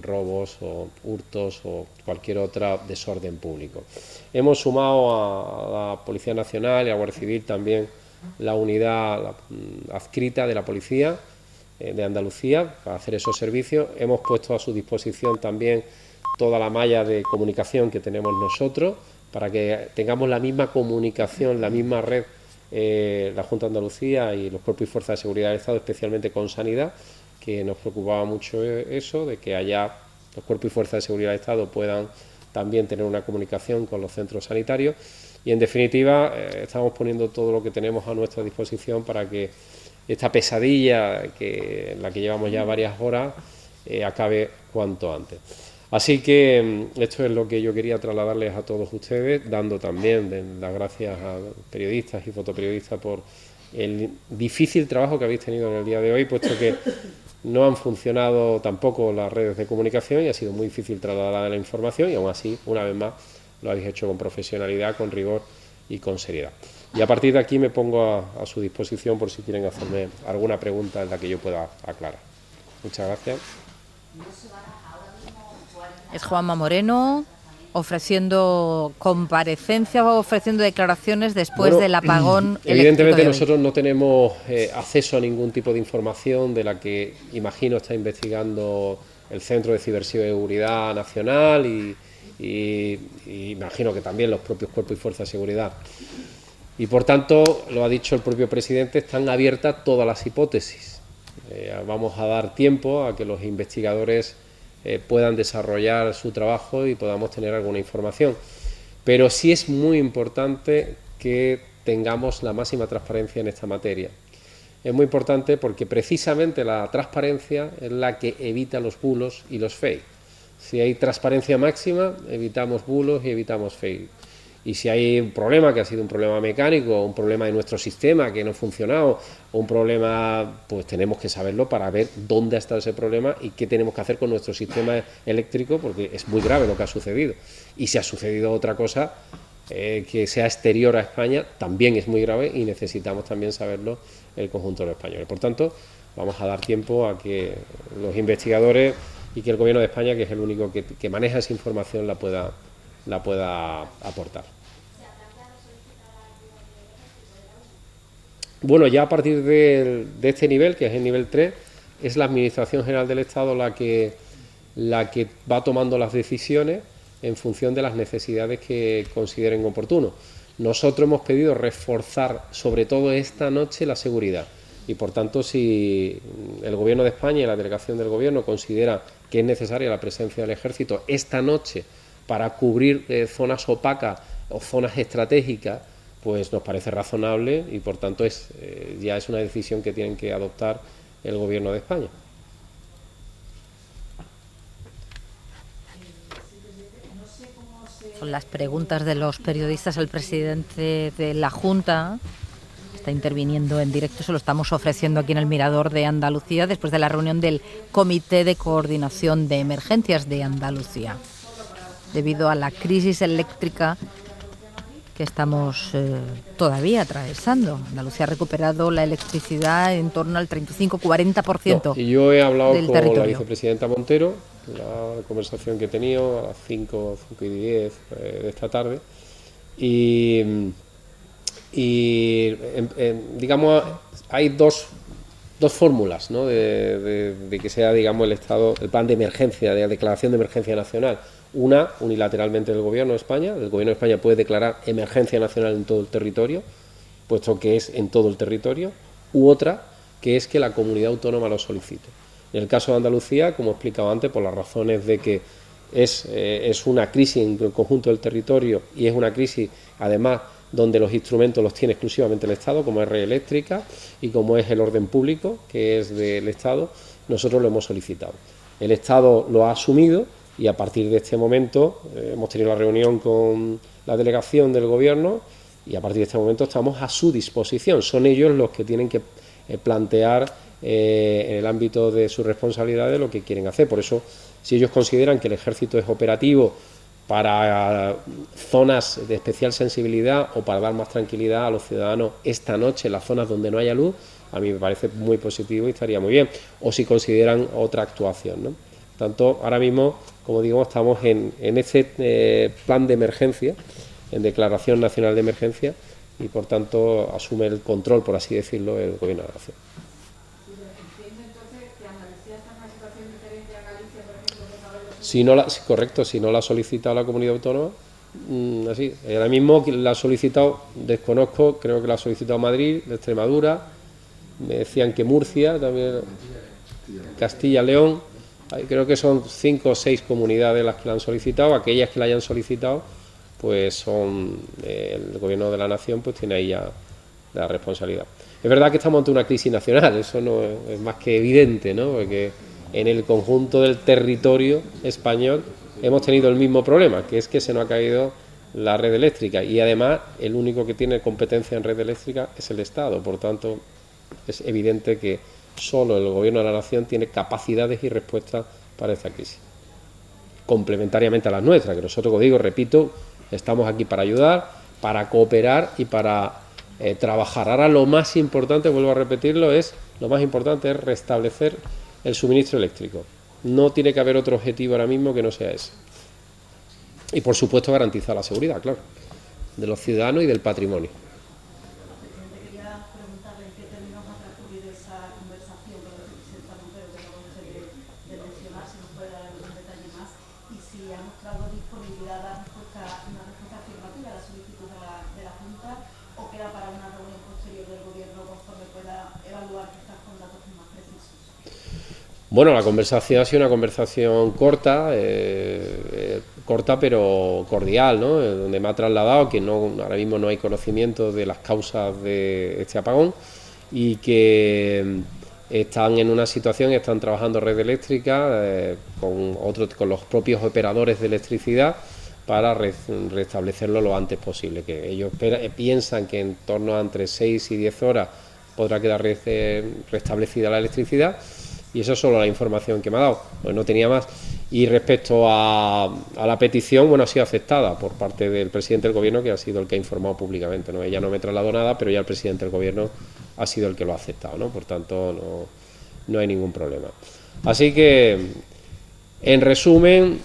robos o hurtos o cualquier otro desorden público. Hemos sumado a la Policía Nacional y a Guardia Civil también la unidad mm, adscrita de la Policía eh, de Andalucía para hacer esos servicios. Hemos puesto a su disposición también toda la malla de comunicación que tenemos nosotros para que tengamos la misma comunicación, la misma red, eh, la Junta de Andalucía y los propios fuerzas de seguridad del Estado, especialmente con sanidad, que nos preocupaba mucho eso, de que allá los cuerpos y fuerzas de seguridad del Estado puedan también tener una comunicación con los centros sanitarios y en definitiva eh, estamos poniendo todo lo que tenemos a nuestra disposición para que esta pesadilla que, la que llevamos ya varias horas eh, acabe cuanto antes. Así que mm, esto es lo que yo quería trasladarles a todos ustedes, dando también las gracias a periodistas y fotoperiodistas por el difícil trabajo que habéis tenido en el día de hoy, puesto que no han funcionado tampoco las redes de comunicación y ha sido muy difícil trasladar la información y aún así, una vez más, lo habéis hecho con profesionalidad, con rigor y con seriedad. Y a partir de aquí me pongo a, su disposición por si quieren hacerme alguna pregunta en la que yo pueda aclarar. Muchas gracias. Es Juanma Moreno, ofreciendo comparecencias o ofreciendo declaraciones después del apagón. Evidentemente nosotros no tenemos eh, acceso a ningún tipo de información de la que imagino está investigando el Centro de Ciberseguridad Nacional y, imagino que también los propios cuerpos y fuerzas de seguridad. Y por tanto, lo ha dicho el propio presidente, están abiertas todas las hipótesis. Eh, vamos a dar tiempo a que los investigadores eh, puedan desarrollar su trabajo y podamos tener alguna información. Pero sí es muy importante que tengamos la máxima transparencia en esta materia. Es muy importante porque precisamente la transparencia es la que evita los bulos y los fake. Si hay transparencia máxima, evitamos bulos y evitamos fake. Y si hay un problema, que ha sido un problema mecánico, un problema de nuestro sistema que no ha funcionado, o un problema, pues tenemos que saberlo para ver dónde ha estado ese problema y qué tenemos que hacer con nuestro sistema eléctrico, porque es muy grave lo que ha sucedido. Y si ha sucedido otra cosa eh, que sea exterior a España, también es muy grave y necesitamos también saberlo el conjunto de los españoles. Por tanto, vamos a dar tiempo a que los investigadores y que el Gobierno de España, que es el único que, maneja esa información, la pueda, la pueda aportar. Bueno, ya a partir de, este nivel, que es el nivel 3, es la Administración General del Estado la que, la que va tomando las decisiones en función de las necesidades que consideren oportuno. Nosotros hemos pedido reforzar, sobre todo esta noche, la seguridad. Y por tanto, si el Gobierno de España y la delegación del Gobierno considera que es necesaria la presencia del Ejército esta noche para cubrir eh, zonas opacas o zonas estratégicas, pues nos parece razonable y por tanto es, eh, ya es una decisión que tienen que adoptar el Gobierno de España. Son las preguntas de los periodistas al presidente de la Junta. Está interviniendo en directo, se lo estamos ofreciendo aquí en el Mirador de Andalucía después de la reunión del Comité de Coordinación de Emergencias de Andalucía. Debido a la crisis eléctrica que estamos eh, todavía atravesando. Andalucía ha recuperado la electricidad en torno al 35-40% Y yo he hablado con la vicepresidenta Montero, la conversación que he tenido a las 5, 5 y 10 eh, de esta tarde, y, y digamos, hay dos, dos fórmulas ¿no? de, de, que sea digamos, el estado, el plan de emergencia, de la declaración de emergencia nacional una, unilateralmente del Gobierno de España. El Gobierno de España puede declarar emergencia nacional en todo el territorio, puesto que es en todo el territorio. U otra, que es que la comunidad autónoma lo solicite. En el caso de Andalucía, como he explicado antes, por las razones de que es, eh, es una crisis en el conjunto del territorio y es una crisis, además, donde los instrumentos los tiene exclusivamente el Estado, como es red eléctrica y como es el orden público, que es del Estado, nosotros lo hemos solicitado. El Estado lo ha asumido y a partir de este momento eh, hemos tenido la reunión con la delegación del gobierno y a partir de este momento estamos a su disposición. Son ellos los que tienen que eh, plantear eh, en el ámbito de su responsabilidad de lo que quieren hacer. Por eso, si ellos consideran que el ejército es operativo para zonas de especial sensibilidad o para dar más tranquilidad a los ciudadanos esta noche en las zonas donde no haya luz, a mí me parece muy positivo y estaría muy bien. O si consideran otra actuación. ¿no? Tanto ahora mismo, como digo, estamos en, ese eh, plan de emergencia, en declaración nacional de emergencia, y por tanto asume el control, por así decirlo, el gobierno de la nación. Si no la, correcto, si no la ha solicitado la comunidad autónoma, mm, así. Ahora mismo la ha solicitado, desconozco, creo que la ha solicitado Madrid, Extremadura, me decían que Murcia también, Castilla, León, creo que son cinco o seis comunidades las que la han solicitado, aquellas que la hayan solicitado, pues son eh, el gobierno de la nación, pues tiene ahí ya la responsabilidad. Es verdad que estamos ante una crisis nacional, eso no es, más que evidente, ¿no? Porque en el conjunto del territorio español hemos tenido el mismo problema, que es que se nos ha caído la red eléctrica y además el único que tiene competencia en red eléctrica es el Estado, por tanto es evidente que solo el gobierno de la nación tiene capacidades y respuestas para esta crisis. Complementariamente a las nuestras, que nosotros, como digo, repito, estamos aquí para ayudar, para cooperar y para eh, trabajar. Ahora lo más importante, vuelvo a repetirlo, es lo más importante es restablecer el suministro eléctrico. No tiene que haber otro objetivo ahora mismo que no sea ese. Y por supuesto garantizar la seguridad, claro, de los ciudadanos y del patrimonio. Bueno, la conversación ha sido una conversación corta, eh, eh, corta pero cordial, ¿no? Eh, donde me ha trasladado que no, ahora mismo no hay conocimiento de las causas de este apagón y que mm, están en una situación, están trabajando red eléctrica con, otros, con los propios operadores de electricidad para restablecerlo lo antes posible, que ellos piensan que en torno a entre 6 y 10 horas podrá quedar restablecida la electricidad y eso es solo la información que me ha dado, pues no tenía más. Y respecto a, la petición, bueno, ha sido aceptada por parte del presidente del gobierno, que ha sido el que ha informado públicamente. ¿no? Ella no me trasladó nada, pero ya el presidente del gobierno ha sido el que lo ha aceptado, ¿no? Por tanto, no, no hay ningún problema. Así que, en resumen,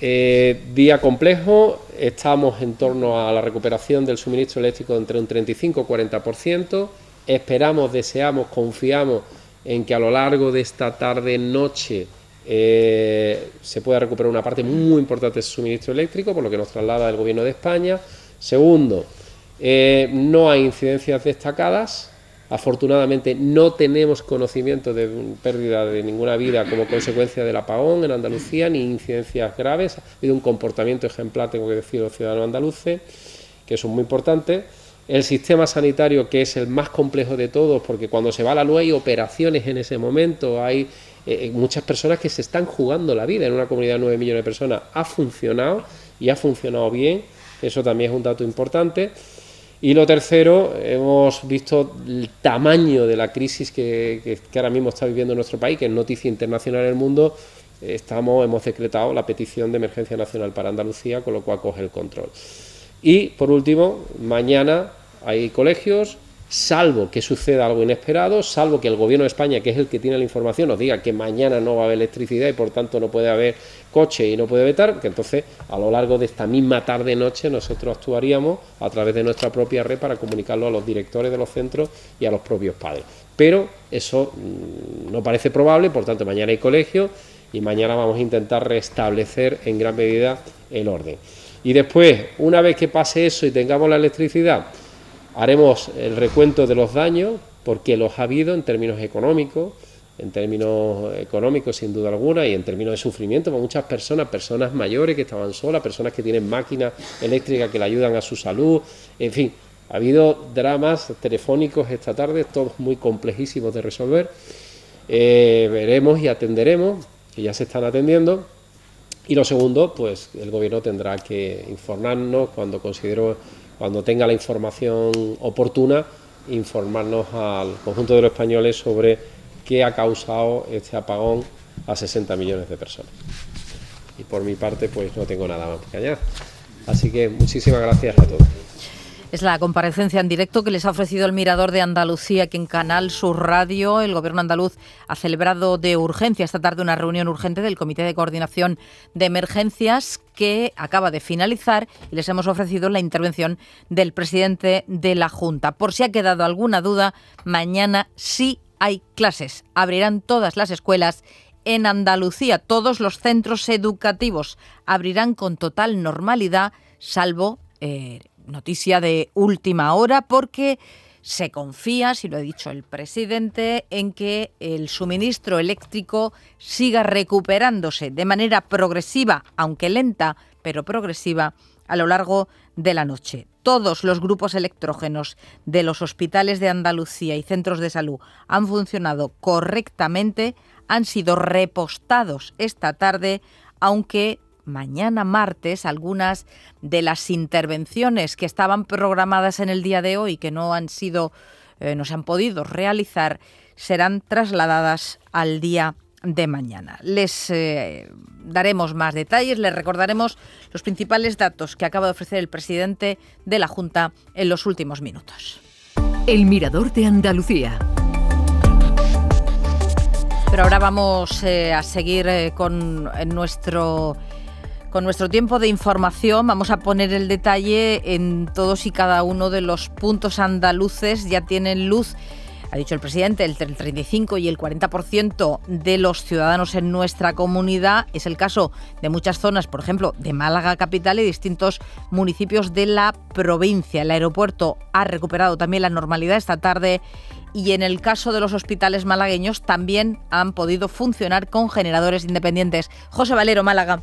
eh, día complejo, estamos en torno a la recuperación del suministro eléctrico entre un 35 y 40%, esperamos, deseamos, confiamos en que a lo largo de esta tarde-noche eh, se pueda recuperar una parte muy importante de suministro eléctrico, por lo que nos traslada el Gobierno de España. Segundo, eh, no hay incidencias destacadas. Afortunadamente no tenemos conocimiento de pérdida de ninguna vida como consecuencia del apagón en Andalucía, ni incidencias graves. Ha habido un comportamiento ejemplar, tengo que decir, los ciudadanos andaluces, que son muy importantes el sistema sanitario que es el más complejo de todos, porque cuando se va la luz hay operaciones en ese momento, hay eh, eh, muchas personas que se están jugando la vida en una comunidad de 9 millones de personas. Ha funcionado y ha funcionado bien, eso también es un dato importante. Y lo tercero, hemos visto el tamaño de la crisis que, ahora mismo está viviendo nuestro país, que es noticia internacional en el mundo. Estamos, hemos decretado la petición de emergencia nacional para Andalucía, con lo cual coge el control. Y por último, mañana hay colegios, salvo que suceda algo inesperado, salvo que el gobierno de España, que es el que tiene la información, nos diga que mañana no va a haber electricidad y por tanto no puede haber coche y no puede vetar, que entonces a lo largo de esta misma tarde-noche nosotros actuaríamos a través de nuestra propia red para comunicarlo a los directores de los centros y a los propios padres. Pero eso mm, no parece probable, por tanto mañana hay colegio y mañana vamos a intentar restablecer en gran medida el orden. Y después, una vez que pase eso y tengamos la electricidad, Haremos el recuento de los daños, porque los ha habido en términos económicos, en términos económicos sin duda alguna y en términos de sufrimiento para muchas personas, personas mayores que estaban solas, personas que tienen máquinas eléctricas que le ayudan a su salud, en fin, ha habido dramas telefónicos esta tarde, todos muy complejísimos de resolver. Eh, veremos y atenderemos, que ya se están atendiendo. Y lo segundo, pues el gobierno tendrá que informarnos cuando considero cuando tenga la información oportuna, informarnos al conjunto de los españoles sobre que ha causado este apagón a 60 millones de personas. Y por mi parte, pues no tengo nada más que añadir. Así que muchísimas gracias a todos. Es la comparecencia en directo que les ha ofrecido el Mirador de Andalucía, que en Canal Sur Radio el Gobierno andaluz ha celebrado de urgencia esta tarde una reunión urgente del Comité de Coordinación de Emergencias que acaba de finalizar y les hemos ofrecido la intervención del presidente de la Junta. Por si ha quedado alguna duda, mañana sí hay clases. Abrirán todas las escuelas en Andalucía. Todos los centros educativos abrirán con total normalidad, salvo eh, noticia de última hora porque se confía, si lo ha dicho el presidente, en que el suministro eléctrico siga recuperándose de manera progresiva, aunque lenta, pero progresiva, a lo largo de la noche. Todos los grupos electrógenos de los hospitales de Andalucía y centros de salud han funcionado correctamente, han sido repostados esta tarde, aunque mañana martes algunas de las intervenciones que estaban programadas en el día de hoy que no han sido eh, no se han podido realizar serán trasladadas al día de mañana. Les eh, daremos más detalles, les recordaremos los principales datos que acaba de ofrecer el presidente de la Junta en los últimos minutos. El Mirador de Andalucía. Pero ahora vamos eh, a seguir con nuestro con nuestro tiempo de información vamos a poner el detalle en todos y cada uno de los puntos andaluces. Ya tienen luz, ha dicho el presidente, el 35 y el 40% de los ciudadanos en nuestra comunidad. Es el caso de muchas zonas, por ejemplo, de Málaga capital y distintos municipios de la provincia. El aeropuerto ha recuperado también la normalidad esta tarde y en el caso de los hospitales malagueños también han podido funcionar con generadores independientes. José Valero, Málaga.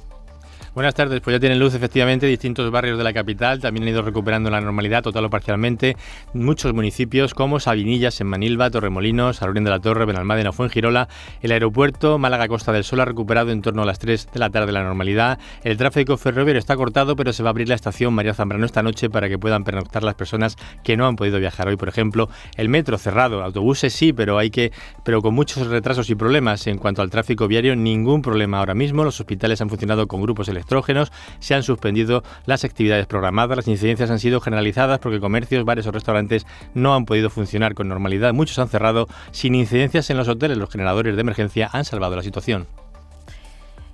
Buenas tardes, pues ya tienen luz efectivamente distintos barrios de la capital, también han ido recuperando la normalidad total o parcialmente. Muchos municipios como Sabinillas en Manilva, Torremolinos, Alorén de la Torre, Benalmádena, Fuengirola, el aeropuerto Málaga Costa del Sol ha recuperado en torno a las 3 de la tarde la normalidad. El tráfico ferroviario está cortado, pero se va a abrir la estación María Zambrano esta noche para que puedan pernoctar las personas que no han podido viajar hoy, por ejemplo, el metro cerrado, autobuses sí, pero hay que pero con muchos retrasos y problemas en cuanto al tráfico viario, ningún problema ahora mismo. Los hospitales han funcionado con grupos se han suspendido las actividades programadas, las incidencias han sido generalizadas porque comercios, bares o restaurantes no han podido funcionar con normalidad, muchos han cerrado sin incidencias en los hoteles, los generadores de emergencia han salvado la situación.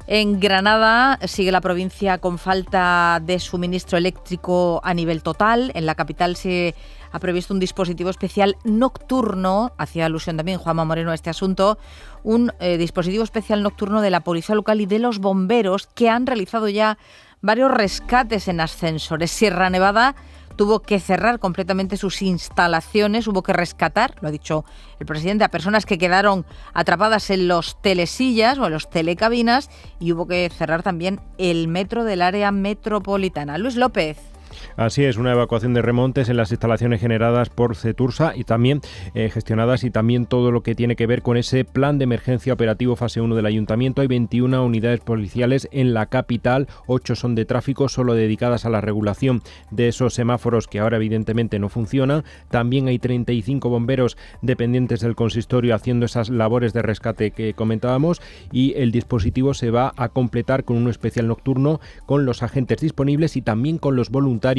En Granada sigue la provincia con falta de suministro eléctrico a nivel total. En la capital se ha previsto un dispositivo especial nocturno, hacía alusión también Juanma Moreno a este asunto, un eh, dispositivo especial nocturno de la Policía Local y de los bomberos que han realizado ya varios rescates en ascensores. Sierra Nevada tuvo que cerrar completamente sus instalaciones, hubo que rescatar, lo ha dicho el presidente, a personas que quedaron atrapadas en los telesillas o en los telecabinas y hubo que cerrar también el metro del área metropolitana. Luis López. Así es, una evacuación de remontes en las instalaciones generadas por Cetursa y también eh, gestionadas y también todo lo que tiene que ver con ese plan de emergencia operativo fase 1 del ayuntamiento. Hay 21 unidades policiales en la capital, 8 son de tráfico, solo dedicadas a la regulación de esos semáforos que ahora evidentemente no funcionan. También hay 35 bomberos dependientes del consistorio haciendo esas labores de rescate que comentábamos y el dispositivo se va a completar con un especial nocturno con los agentes disponibles y también con los voluntarios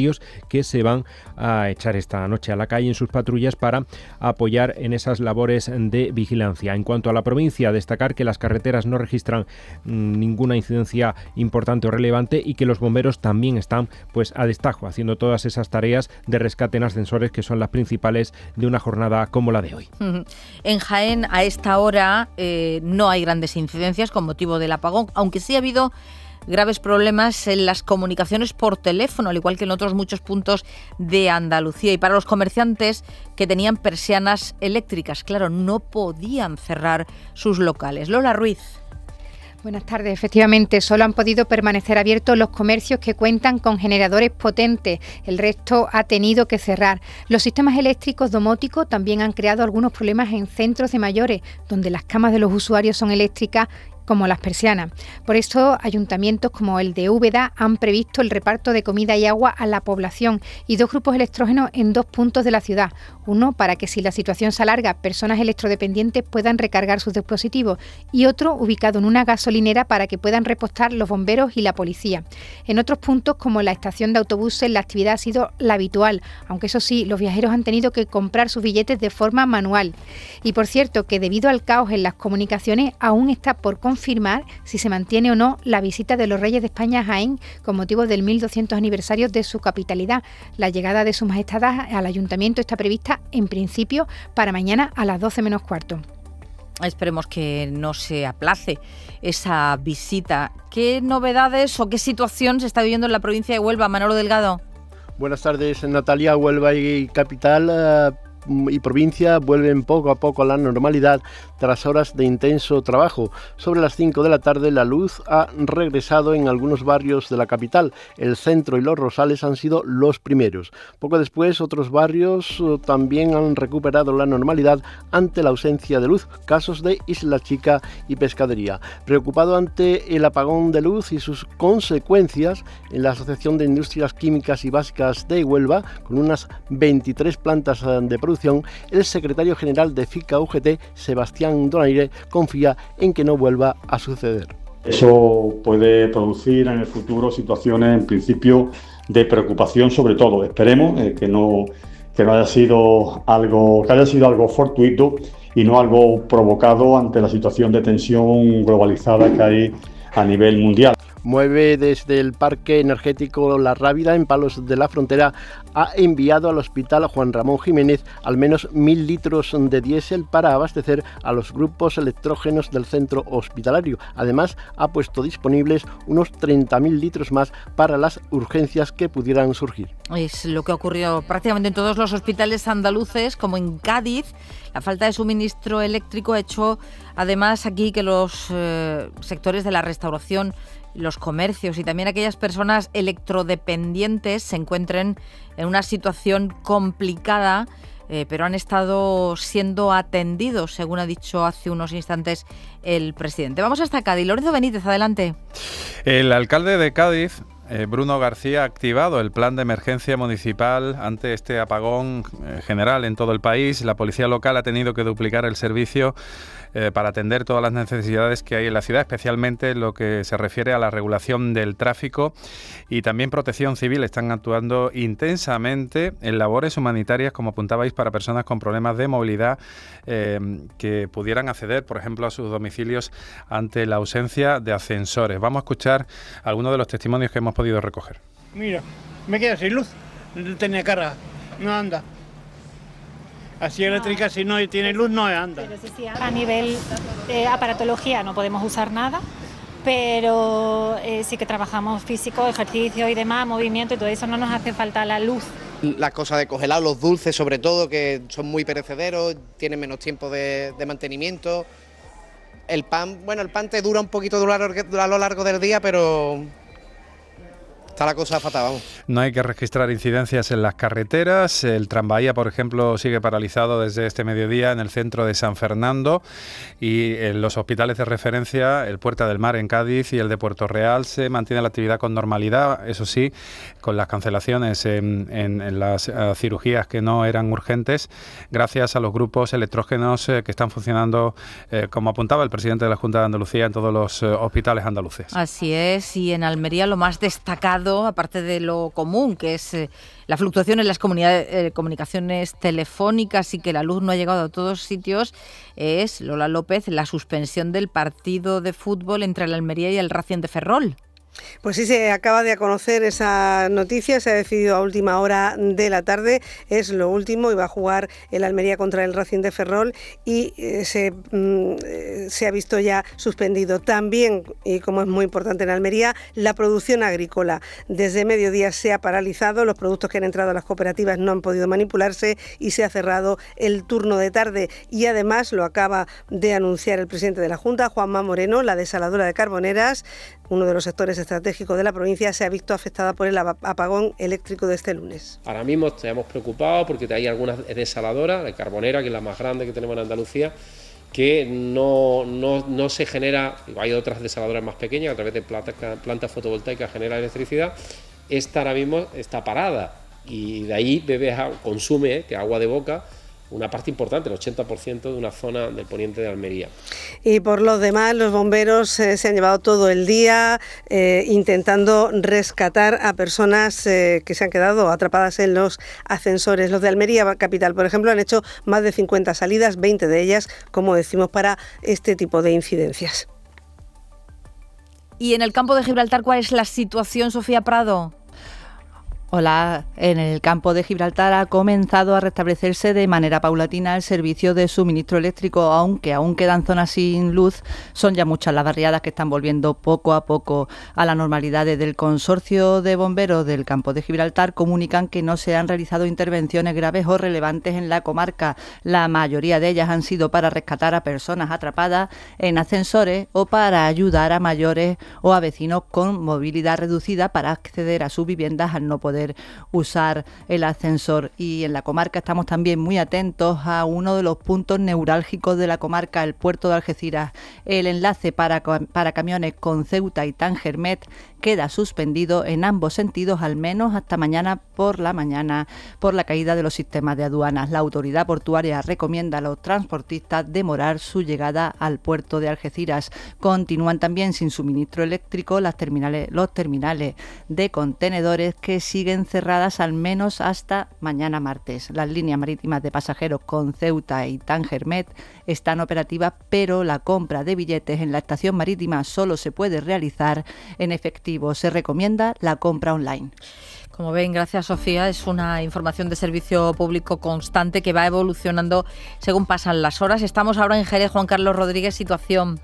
que se van a echar esta noche a la calle en sus patrullas para apoyar en esas labores de vigilancia. En cuanto a la provincia, destacar que las carreteras no registran mm, ninguna incidencia importante o relevante y que los bomberos también están pues a destajo haciendo todas esas tareas de rescate en ascensores que son las principales de una jornada como la de hoy. En Jaén a esta hora eh, no hay grandes incidencias con motivo del apagón, aunque sí ha habido graves problemas en las comunicaciones por teléfono, al igual que en otros muchos puntos de Andalucía. Y para los comerciantes que tenían persianas eléctricas, claro, no podían cerrar sus locales. Lola Ruiz. Buenas tardes. Efectivamente, solo han podido permanecer abiertos los comercios que cuentan con generadores potentes. El resto ha tenido que cerrar. Los sistemas eléctricos domóticos también han creado algunos problemas en centros de mayores, donde las camas de los usuarios son eléctricas como las persianas. Por eso, ayuntamientos como el de Úbeda han previsto el reparto de comida y agua a la población y dos grupos electrógenos en dos puntos de la ciudad. Uno para que si la situación se alarga, personas electrodependientes puedan recargar sus dispositivos y otro ubicado en una gasolinera para que puedan repostar los bomberos y la policía. En otros puntos, como la estación de autobuses, la actividad ha sido la habitual, aunque eso sí, los viajeros han tenido que comprar sus billetes de forma manual. Y por cierto, que debido al caos en las comunicaciones, aún está por confirmar si se mantiene o no la visita de los Reyes de España a Jaén con motivo del 1200 aniversario de su capitalidad. La llegada de su majestad al ayuntamiento está prevista en principio para mañana a las 12 menos cuarto. Esperemos que no se aplace esa visita. ¿Qué novedades o qué situación se está viviendo en la provincia de Huelva, Manolo Delgado? Buenas tardes, Natalia. Huelva y Capital eh, y provincia vuelven poco a poco a la normalidad tras horas de intenso trabajo. Sobre las 5 de la tarde la luz ha regresado en algunos barrios de la capital. El centro y los Rosales han sido los primeros. Poco después otros barrios eh, también han recuperado la normalidad ante la ausencia de luz. Casos de Isla Chica y Pescadería. Preocupado ante el apagón de luz y sus consecuencias, en la Asociación de Industrias Químicas y Básicas de Huelva, con unas 23 plantas eh, de producción, el secretario general de FICA UGT, Sebastián Donaire, confía en que no vuelva a suceder. Eso puede producir en el futuro situaciones, en principio, de preocupación sobre todo. Esperemos eh, que, no, que no haya sido algo, que haya sido algo fortuito y no algo provocado ante la situación de tensión globalizada que hay a nivel mundial mueve desde el Parque Energético La Rábida en Palos de la Frontera, ha enviado al Hospital Juan Ramón Jiménez al menos mil litros de diésel para abastecer a los grupos electrógenos del centro hospitalario. Además, ha puesto disponibles unos 30.000 litros más para las urgencias que pudieran surgir. Es lo que ocurrió prácticamente en todos los hospitales andaluces, como en Cádiz. La falta de suministro eléctrico ha hecho además aquí que los eh, sectores de la restauración los comercios y también aquellas personas electrodependientes se encuentren en una situación complicada, eh, pero han estado siendo atendidos, según ha dicho hace unos instantes el presidente. Vamos hasta Cádiz. Lorenzo Benítez, adelante. El alcalde de Cádiz eh, Bruno García ha activado el plan de emergencia municipal ante este apagón eh, general en todo el país. La policía local ha tenido que duplicar el servicio eh, para atender todas las necesidades que hay en la ciudad, especialmente lo que se refiere a la regulación del tráfico y también protección civil. Están actuando intensamente en labores humanitarias, como apuntabais, para personas con problemas de movilidad que pudieran acceder, por ejemplo, a sus domicilios ante la ausencia de ascensores. Vamos a escuchar algunos de los testimonios que hemos podido recoger. Mira, me queda sin luz, tenía carga, no anda. Así eléctrica, si no tiene luz, no anda. a nivel de aparatología no podemos usar nada, pero eh, sí que trabajamos físico, ejercicio y demás, movimiento y todo eso no nos hace falta la luz. La cosa de congelar, los dulces sobre todo, que son muy perecederos, tienen menos tiempo de, de mantenimiento. El pan, bueno, el pan te dura un poquito a lo largo del día, pero Está la cosa fatal, vamos. No hay que registrar incidencias en las carreteras. El tranvía, por ejemplo, sigue paralizado desde este mediodía en el centro de San Fernando y en los hospitales de referencia, el Puerta del Mar en Cádiz y el de Puerto Real, se mantiene la actividad con normalidad, eso sí, con las cancelaciones en, las eh, cirugías que no eran urgentes, gracias a los grupos electrógenos eh, que están funcionando, eh, como apuntaba el presidente de la Junta de Andalucía, en todos los hospitales andaluces. Así es, y en Almería lo más destacado aparte de lo común, que es la fluctuación en las eh, comunicaciones telefónicas y que la luz no ha llegado a todos sitios, es Lola López, la suspensión del partido de fútbol entre la Almería y el Racing de Ferrol. Pues sí, se acaba de conocer esa noticia, se ha decidido a última hora de la tarde, es lo último, iba a jugar el Almería contra el Racing de Ferrol y eh, se, mm, se, ha visto ya suspendido. También, y como es muy importante en Almería, la producción agrícola. Desde mediodía se ha paralizado, los productos que han entrado a las cooperativas no han podido manipularse y se ha cerrado el turno de tarde. Y además lo acaba de anunciar el presidente de la Junta, Juanma Moreno, la desaladora de Carboneras, uno de los sectores estratégicos de la provincia, se ha visto afectada por el apagón eléctrico de este lunes. Ahora mismo estamos preocupados porque hay algunas desaladoras, la Carbonera, que es la más grande que tenemos en Andalucía, que no, no, no, se genera, hay otras desaladoras más pequeñas, a través de plantas, plantas fotovoltaicas genera electricidad, esta ahora mismo está parada y de ahí bebe, consume agua de boca una parte importante, el 80% de una zona del poniente de Almería. Y por lo demás, los bomberos eh, se han llevado todo el día eh, intentando rescatar a personas eh, que se han quedado atrapadas en los ascensores. Los de Almería Capital, por ejemplo, han hecho más de 50 salidas, 20 de ellas, como decimos, para este tipo de incidencias. ¿Y en el campo de Gibraltar cuál es la situación, Sofía Prado? Hola, en el campo de Gibraltar ha comenzado a restablecerse de manera paulatina el servicio de suministro eléctrico, aunque aún quedan zonas sin luz. Son ya muchas las barriadas que están volviendo poco a poco a la normalidad. Desde el consorcio de bomberos del campo de Gibraltar comunican que no se han realizado intervenciones graves o relevantes en la comarca. La mayoría de ellas han sido para rescatar a personas atrapadas en ascensores o para ayudar a mayores o a vecinos con movilidad reducida para acceder a sus viviendas al no poder usar el ascensor. Y en la comarca estamos también muy atentos a uno de los puntos neurálgicos de la comarca, el puerto de Algeciras. El enlace para, para camiones con Ceuta y Tangermet queda suspendido en ambos sentidos, al menos hasta mañana por la mañana, por la caída de los sistemas de aduanas. La autoridad portuaria recomienda a los transportistas demorar su llegada al puerto de Algeciras. Continúan también sin suministro eléctrico las terminales, los terminales de contenedores que siguen cerradas al menos hasta mañana martes. Las líneas marítimas de pasajeros con Ceuta y Tangermet están operativas, pero la compra de billetes en la estación marítima solo se puede realizar en efectivo se recomienda la compra online. Como ven, gracias Sofía, es una información de servicio público constante que va evolucionando según pasan las horas. Estamos ahora en Jerez, Juan Carlos Rodríguez, situación.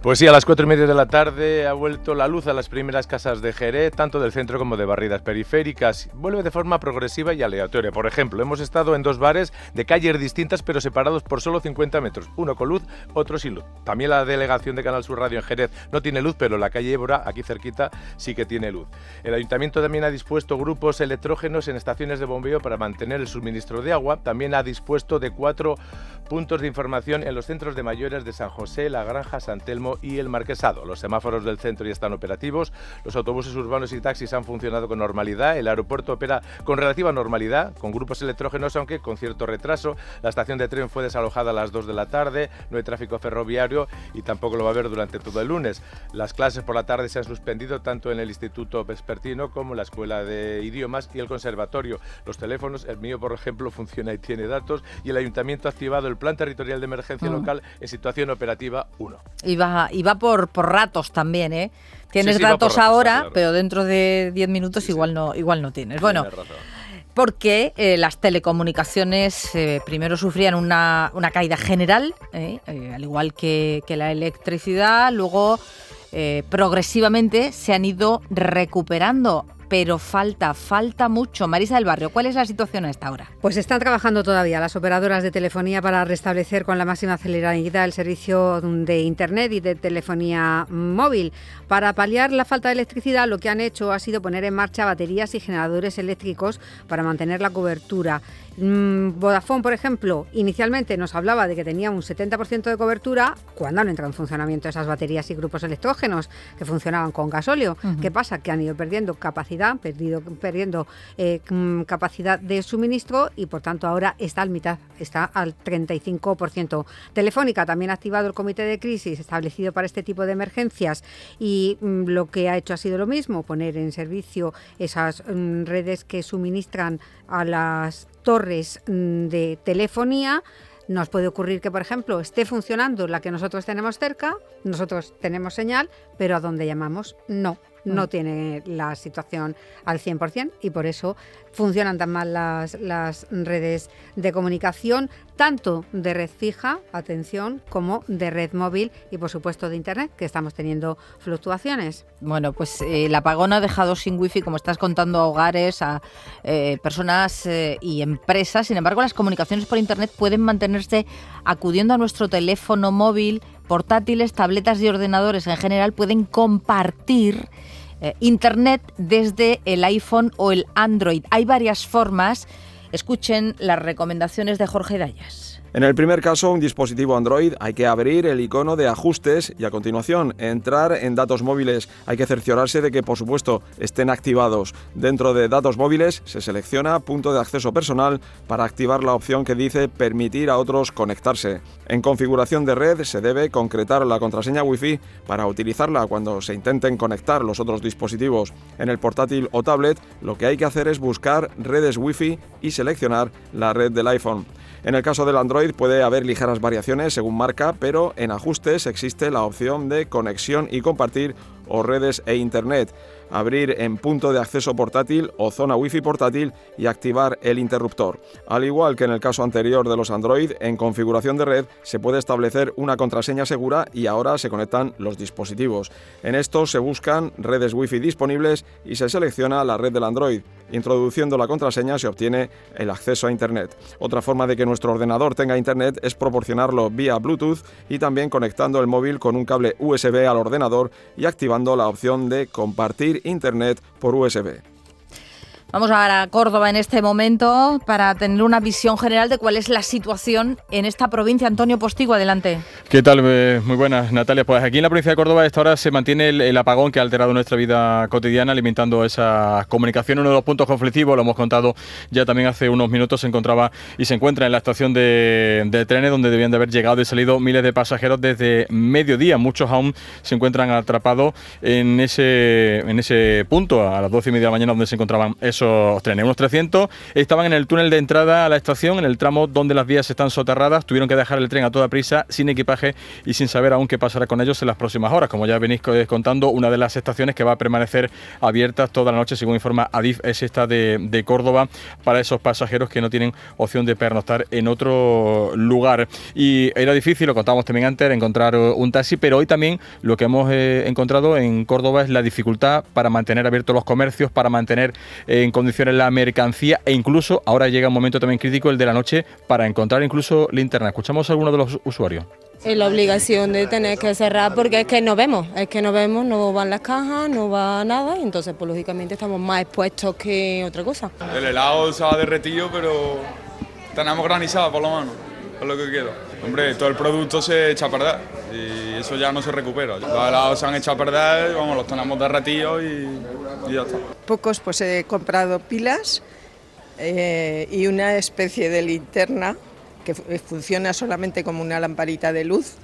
Pues sí, a las cuatro y media de la tarde ha vuelto la luz a las primeras casas de Jerez, tanto del centro como de barridas periféricas. Vuelve de forma progresiva y aleatoria. Por ejemplo, hemos estado en dos bares de calles distintas pero separados por solo 50 metros, uno con luz, otro sin luz. También la delegación de Canal Sur Radio en Jerez no tiene luz, pero la calle Évora, aquí cerquita, sí que tiene luz. El ayuntamiento también ha dispuesto grupos electrógenos en estaciones de bombeo para mantener el suministro de agua. También ha dispuesto de cuatro puntos de información en los centros de mayores de San José, La Granja, San Telmo y el Marquesado. Los semáforos del centro ya están operativos, los autobuses urbanos y taxis han funcionado con normalidad, el aeropuerto opera con relativa normalidad, con grupos electrógenos, aunque con cierto retraso. La estación de tren fue desalojada a las 2 de la tarde, no hay tráfico ferroviario y tampoco lo va a haber durante todo el lunes. Las clases por la tarde se han suspendido tanto en el Instituto Vespertino como en la Escuela de Idiomas y el Conservatorio. Los teléfonos, el mío por ejemplo, funciona y tiene datos y el Ayuntamiento ha activado el Plan Territorial de Emergencia Local en situación operativa 1 y va por, por ratos también, ¿eh? Tienes datos ahora, pero dentro de 10 minutos igual no igual no tienes. Bueno, porque eh, las telecomunicaciones eh, primero sufrían una, una caída general, eh, al igual que, que, la electricidad, luego progresivamente se han ido recuperando pero falta, falta mucho. Marisa del Barrio, ¿cuál es la situación a esta hora? Pues están trabajando todavía las operadoras de telefonía para restablecer con la máxima celeridad el servicio de Internet y de telefonía móvil. Para paliar la falta de electricidad, lo que han hecho ha sido poner en marcha baterías y generadores eléctricos para mantener la cobertura. Mm, Vodafone, por ejemplo, inicialmente nos hablaba de que tenía un 70% de cobertura cuando han entrado en funcionamiento esas baterías y grupos electrógenos que funcionaban con gasóleo. ¿Qué pasa? Que han ido perdiendo capacidad, perdido, perdiendo eh, mm, capacidad de suministro y por tanto ahora está al mitad, está al 35%. Telefónica también ha activado el comité de crisis establecido para este tipo de emergencias y mm, lo que ha hecho ha sido lo mismo, poner en servicio esas redes que suministran a las torres mm, de telefonía, nos puede ocurrir que, por ejemplo, esté funcionando la que nosotros tenemos cerca, nosotros tenemos señal, pero a donde llamamos no no mm. tiene la situación al 100% y por eso funcionan tan mal las, las, redes de comunicación, tanto de red fija, atención, como de red móvil y por supuesto de Internet, que estamos teniendo fluctuaciones. Bueno, pues eh, el apagón ha dejado sin wifi, como estás contando, a hogares, a eh, personas eh, y empresas. Sin embargo, las comunicaciones por Internet pueden mantenerse acudiendo a nuestro teléfono móvil, portátiles, tabletas y ordenadores en general pueden compartir eh, Internet desde el iPhone o el Android. Hay varias formas Escuchen las recomendaciones de Jorge Dayas. En el primer caso, un dispositivo Android, hay que abrir el icono de ajustes y a continuación entrar en datos móviles. Hay que cerciorarse de que, por supuesto, estén activados. Dentro de datos móviles se selecciona punto de acceso personal para activar la opción que dice permitir a otros conectarse. En configuración de red se debe concretar la contraseña Wi-Fi para utilizarla cuando se intenten conectar los otros dispositivos. En el portátil o tablet, lo que hay que hacer es buscar redes Wi-Fi y seleccionar la red del iPhone. En el caso del Android puede haber ligeras variaciones según marca, pero en ajustes existe la opción de conexión y compartir o redes e Internet abrir en punto de acceso portátil o zona Wi-Fi portátil y activar el interruptor. Al igual que en el caso anterior de los Android, en configuración de red se puede establecer una contraseña segura y ahora se conectan los dispositivos. En esto se buscan redes Wi-Fi disponibles y se selecciona la red del Android. Introduciendo la contraseña se obtiene el acceso a Internet. Otra forma de que nuestro ordenador tenga Internet es proporcionarlo vía Bluetooth y también conectando el móvil con un cable USB al ordenador y activando la opción de compartir Internet por USB. Vamos a Córdoba en este momento para tener una visión general de cuál es la situación en esta provincia. Antonio Postigo, adelante. ¿Qué tal? Eh, muy buenas, Natalia. Pues aquí en la provincia de Córdoba a esta hora se mantiene el, apagón que ha alterado nuestra vida cotidiana, alimentando esa comunicación. Uno de los puntos conflictivos, lo hemos contado ya también hace unos minutos, se encontraba y se encuentra en la estación de, trenes donde debían de haber llegado y salido miles de pasajeros desde mediodía. Muchos aún se encuentran atrapados en ese, en ese punto, a las doce y media de la mañana, donde se encontraban esos esos trenes. Unos 300 estaban en el túnel de entrada a la estación, en el tramo donde las vías están soterradas. Tuvieron que dejar el tren a toda prisa, sin equipaje y sin saber aún qué pasará con ellos en las próximas horas. Como ya venís contando, una de las estaciones que va a permanecer abierta toda la noche, según informa Adif, es esta de, Córdoba, para esos pasajeros que no tienen opción de pernoctar en otro lugar. Y era difícil, lo contábamos también antes, encontrar un taxi, pero hoy también lo que hemos eh, encontrado en Córdoba es la dificultad para mantener abiertos los comercios, para mantener en en condiciones la mercancía e incluso ahora llega un momento también crítico, el de la noche, para encontrar incluso linterna. Escuchamos a alguno de los usuarios. Es la obligación de tener que cerrar porque es que no vemos, es que no vemos, no van las cajas, no va nada, y entonces pues lógicamente estamos más expuestos que otra cosa. El helado se ha derretido, pero tenemos granizada por lo menos, es lo que queda. Hombre, todo el producto se echa a perder y eso ya no se recupera. Los helados se han echado a perder, vamos, los tenemos derretidos y, y ya está. Pocos pues he comprado pilas eh, y una especie de linterna que funciona solamente como una lamparita de luz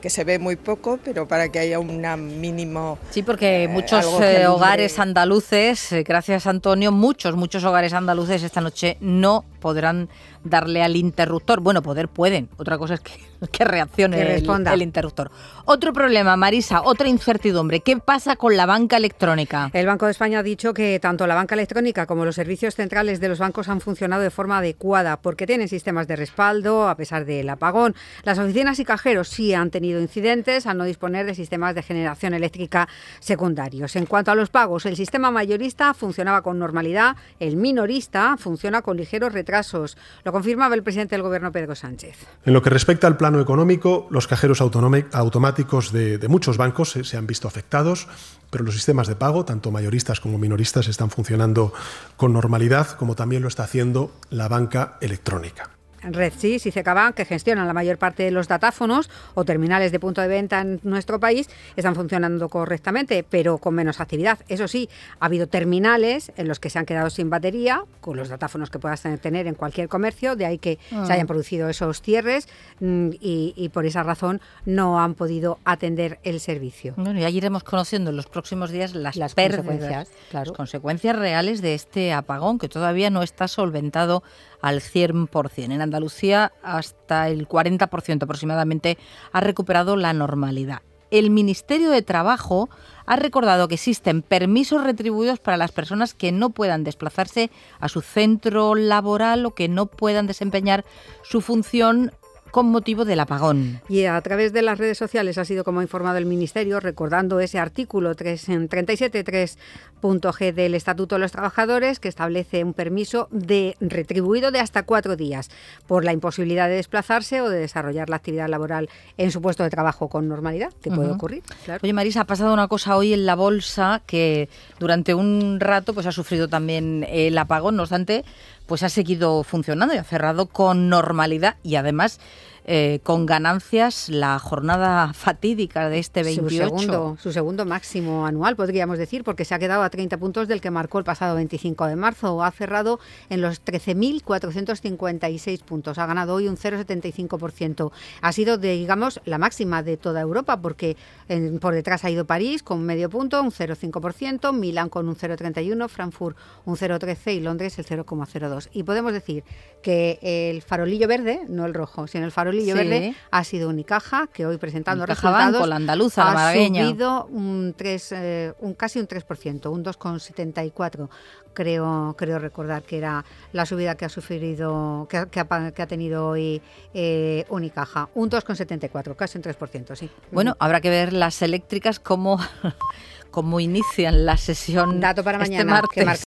que se ve muy poco, pero para que haya un mínimo. Sí, porque eh, muchos eh, hogares andaluces, gracias Antonio, muchos, muchos hogares andaluces esta noche no podrán darle al interruptor. Bueno, poder pueden. Otra cosa es que, que reaccione el, el, interruptor. Otro problema, Marisa, otra incertidumbre. ¿Qué pasa con la banca electrónica? El Banco de España ha dicho que tanto la banca electrónica como los servicios centrales de los bancos han funcionado de forma adecuada porque tienen sistemas de respaldo a pesar del apagón. Las oficinas y cajeros sí han tenido incidentes al no disponer de sistemas de generación eléctrica secundarios. En cuanto a los pagos, el sistema mayorista funcionaba con normalidad, el minorista funciona con ligeros retrasos. Lo confirmaba el presidente del Gobierno, Pedro Sánchez. En lo que respecta al plano económico, los cajeros automáticos de, muchos bancos se han visto afectados, pero los sistemas de pago, tanto mayoristas como minoristas, están funcionando con normalidad, como también lo está haciendo la banca electrónica. RedSys y CKBank, que gestionan la mayor parte de los datáfonos o terminales de punto de venta en nuestro país, están funcionando correctamente, pero con menos actividad. Eso sí, ha habido terminales en los que se han quedado sin batería, con los datáfonos que puedas tener en cualquier comercio, de ahí que se hayan ah. producido esos cierres mm, y, por esa razón no han podido atender el servicio. Bueno, y ahí iremos conociendo en los próximos días las, las consecuencias, las consecuencias reales de este apagón que todavía no está solventado al 100%. En Andalucía hasta el 40% aproximadamente ha recuperado la normalidad. El Ministerio de Trabajo ha recordado que existen permisos retribuidos para las personas que no puedan desplazarse a su centro laboral o que no puedan desempeñar su función con motivo del apagón. Y a través de las redes sociales ha sido como ha informado el Ministerio, recordando ese artículo 37.3.g del Estatuto de los Trabajadores, que establece un permiso de retribuido de hasta cuatro días por la imposibilidad de desplazarse o de desarrollar la actividad laboral en su puesto de trabajo con normalidad, que puede ocurrir. Oye, Marisa, ha pasado una cosa hoy en la bolsa que durante un rato pues ha sufrido también el apagón, no obstante, pues ha seguido funcionando y ha cerrado con normalidad y además eh, con ganancias la jornada fatídica de este 28. Su segundo, su segundo máximo anual, podríamos decir, porque se ha quedado a 30 puntos del que marcó el pasado 25 de marzo. Ha cerrado en los 13.456 puntos. Ha ganado hoy un 0,75%. Ha sido, digamos, la máxima de toda Europa, porque por detrás ha ido París con medio punto, un 0,5%, Milán con un 0,31%, Frankfurt un 0,13% y Londres el 0,02%. Y podemos decir que el farolillo verde, no el rojo, sino el farolillo verde ha sido Unicaja, que hoy presentando resultados la andaluza, la ha subido un 3, eh, un, casi un 3%, un 2,74%. Creo, creo recordar que era la subida que ha sufrido, que, que, ha, que ha, tenido hoy eh, Unicaja. Un 2,74, casi un 3%, sí. Bueno, habrá que ver las eléctricas cómo, cómo inician la sesión Dato para este mañana, martes.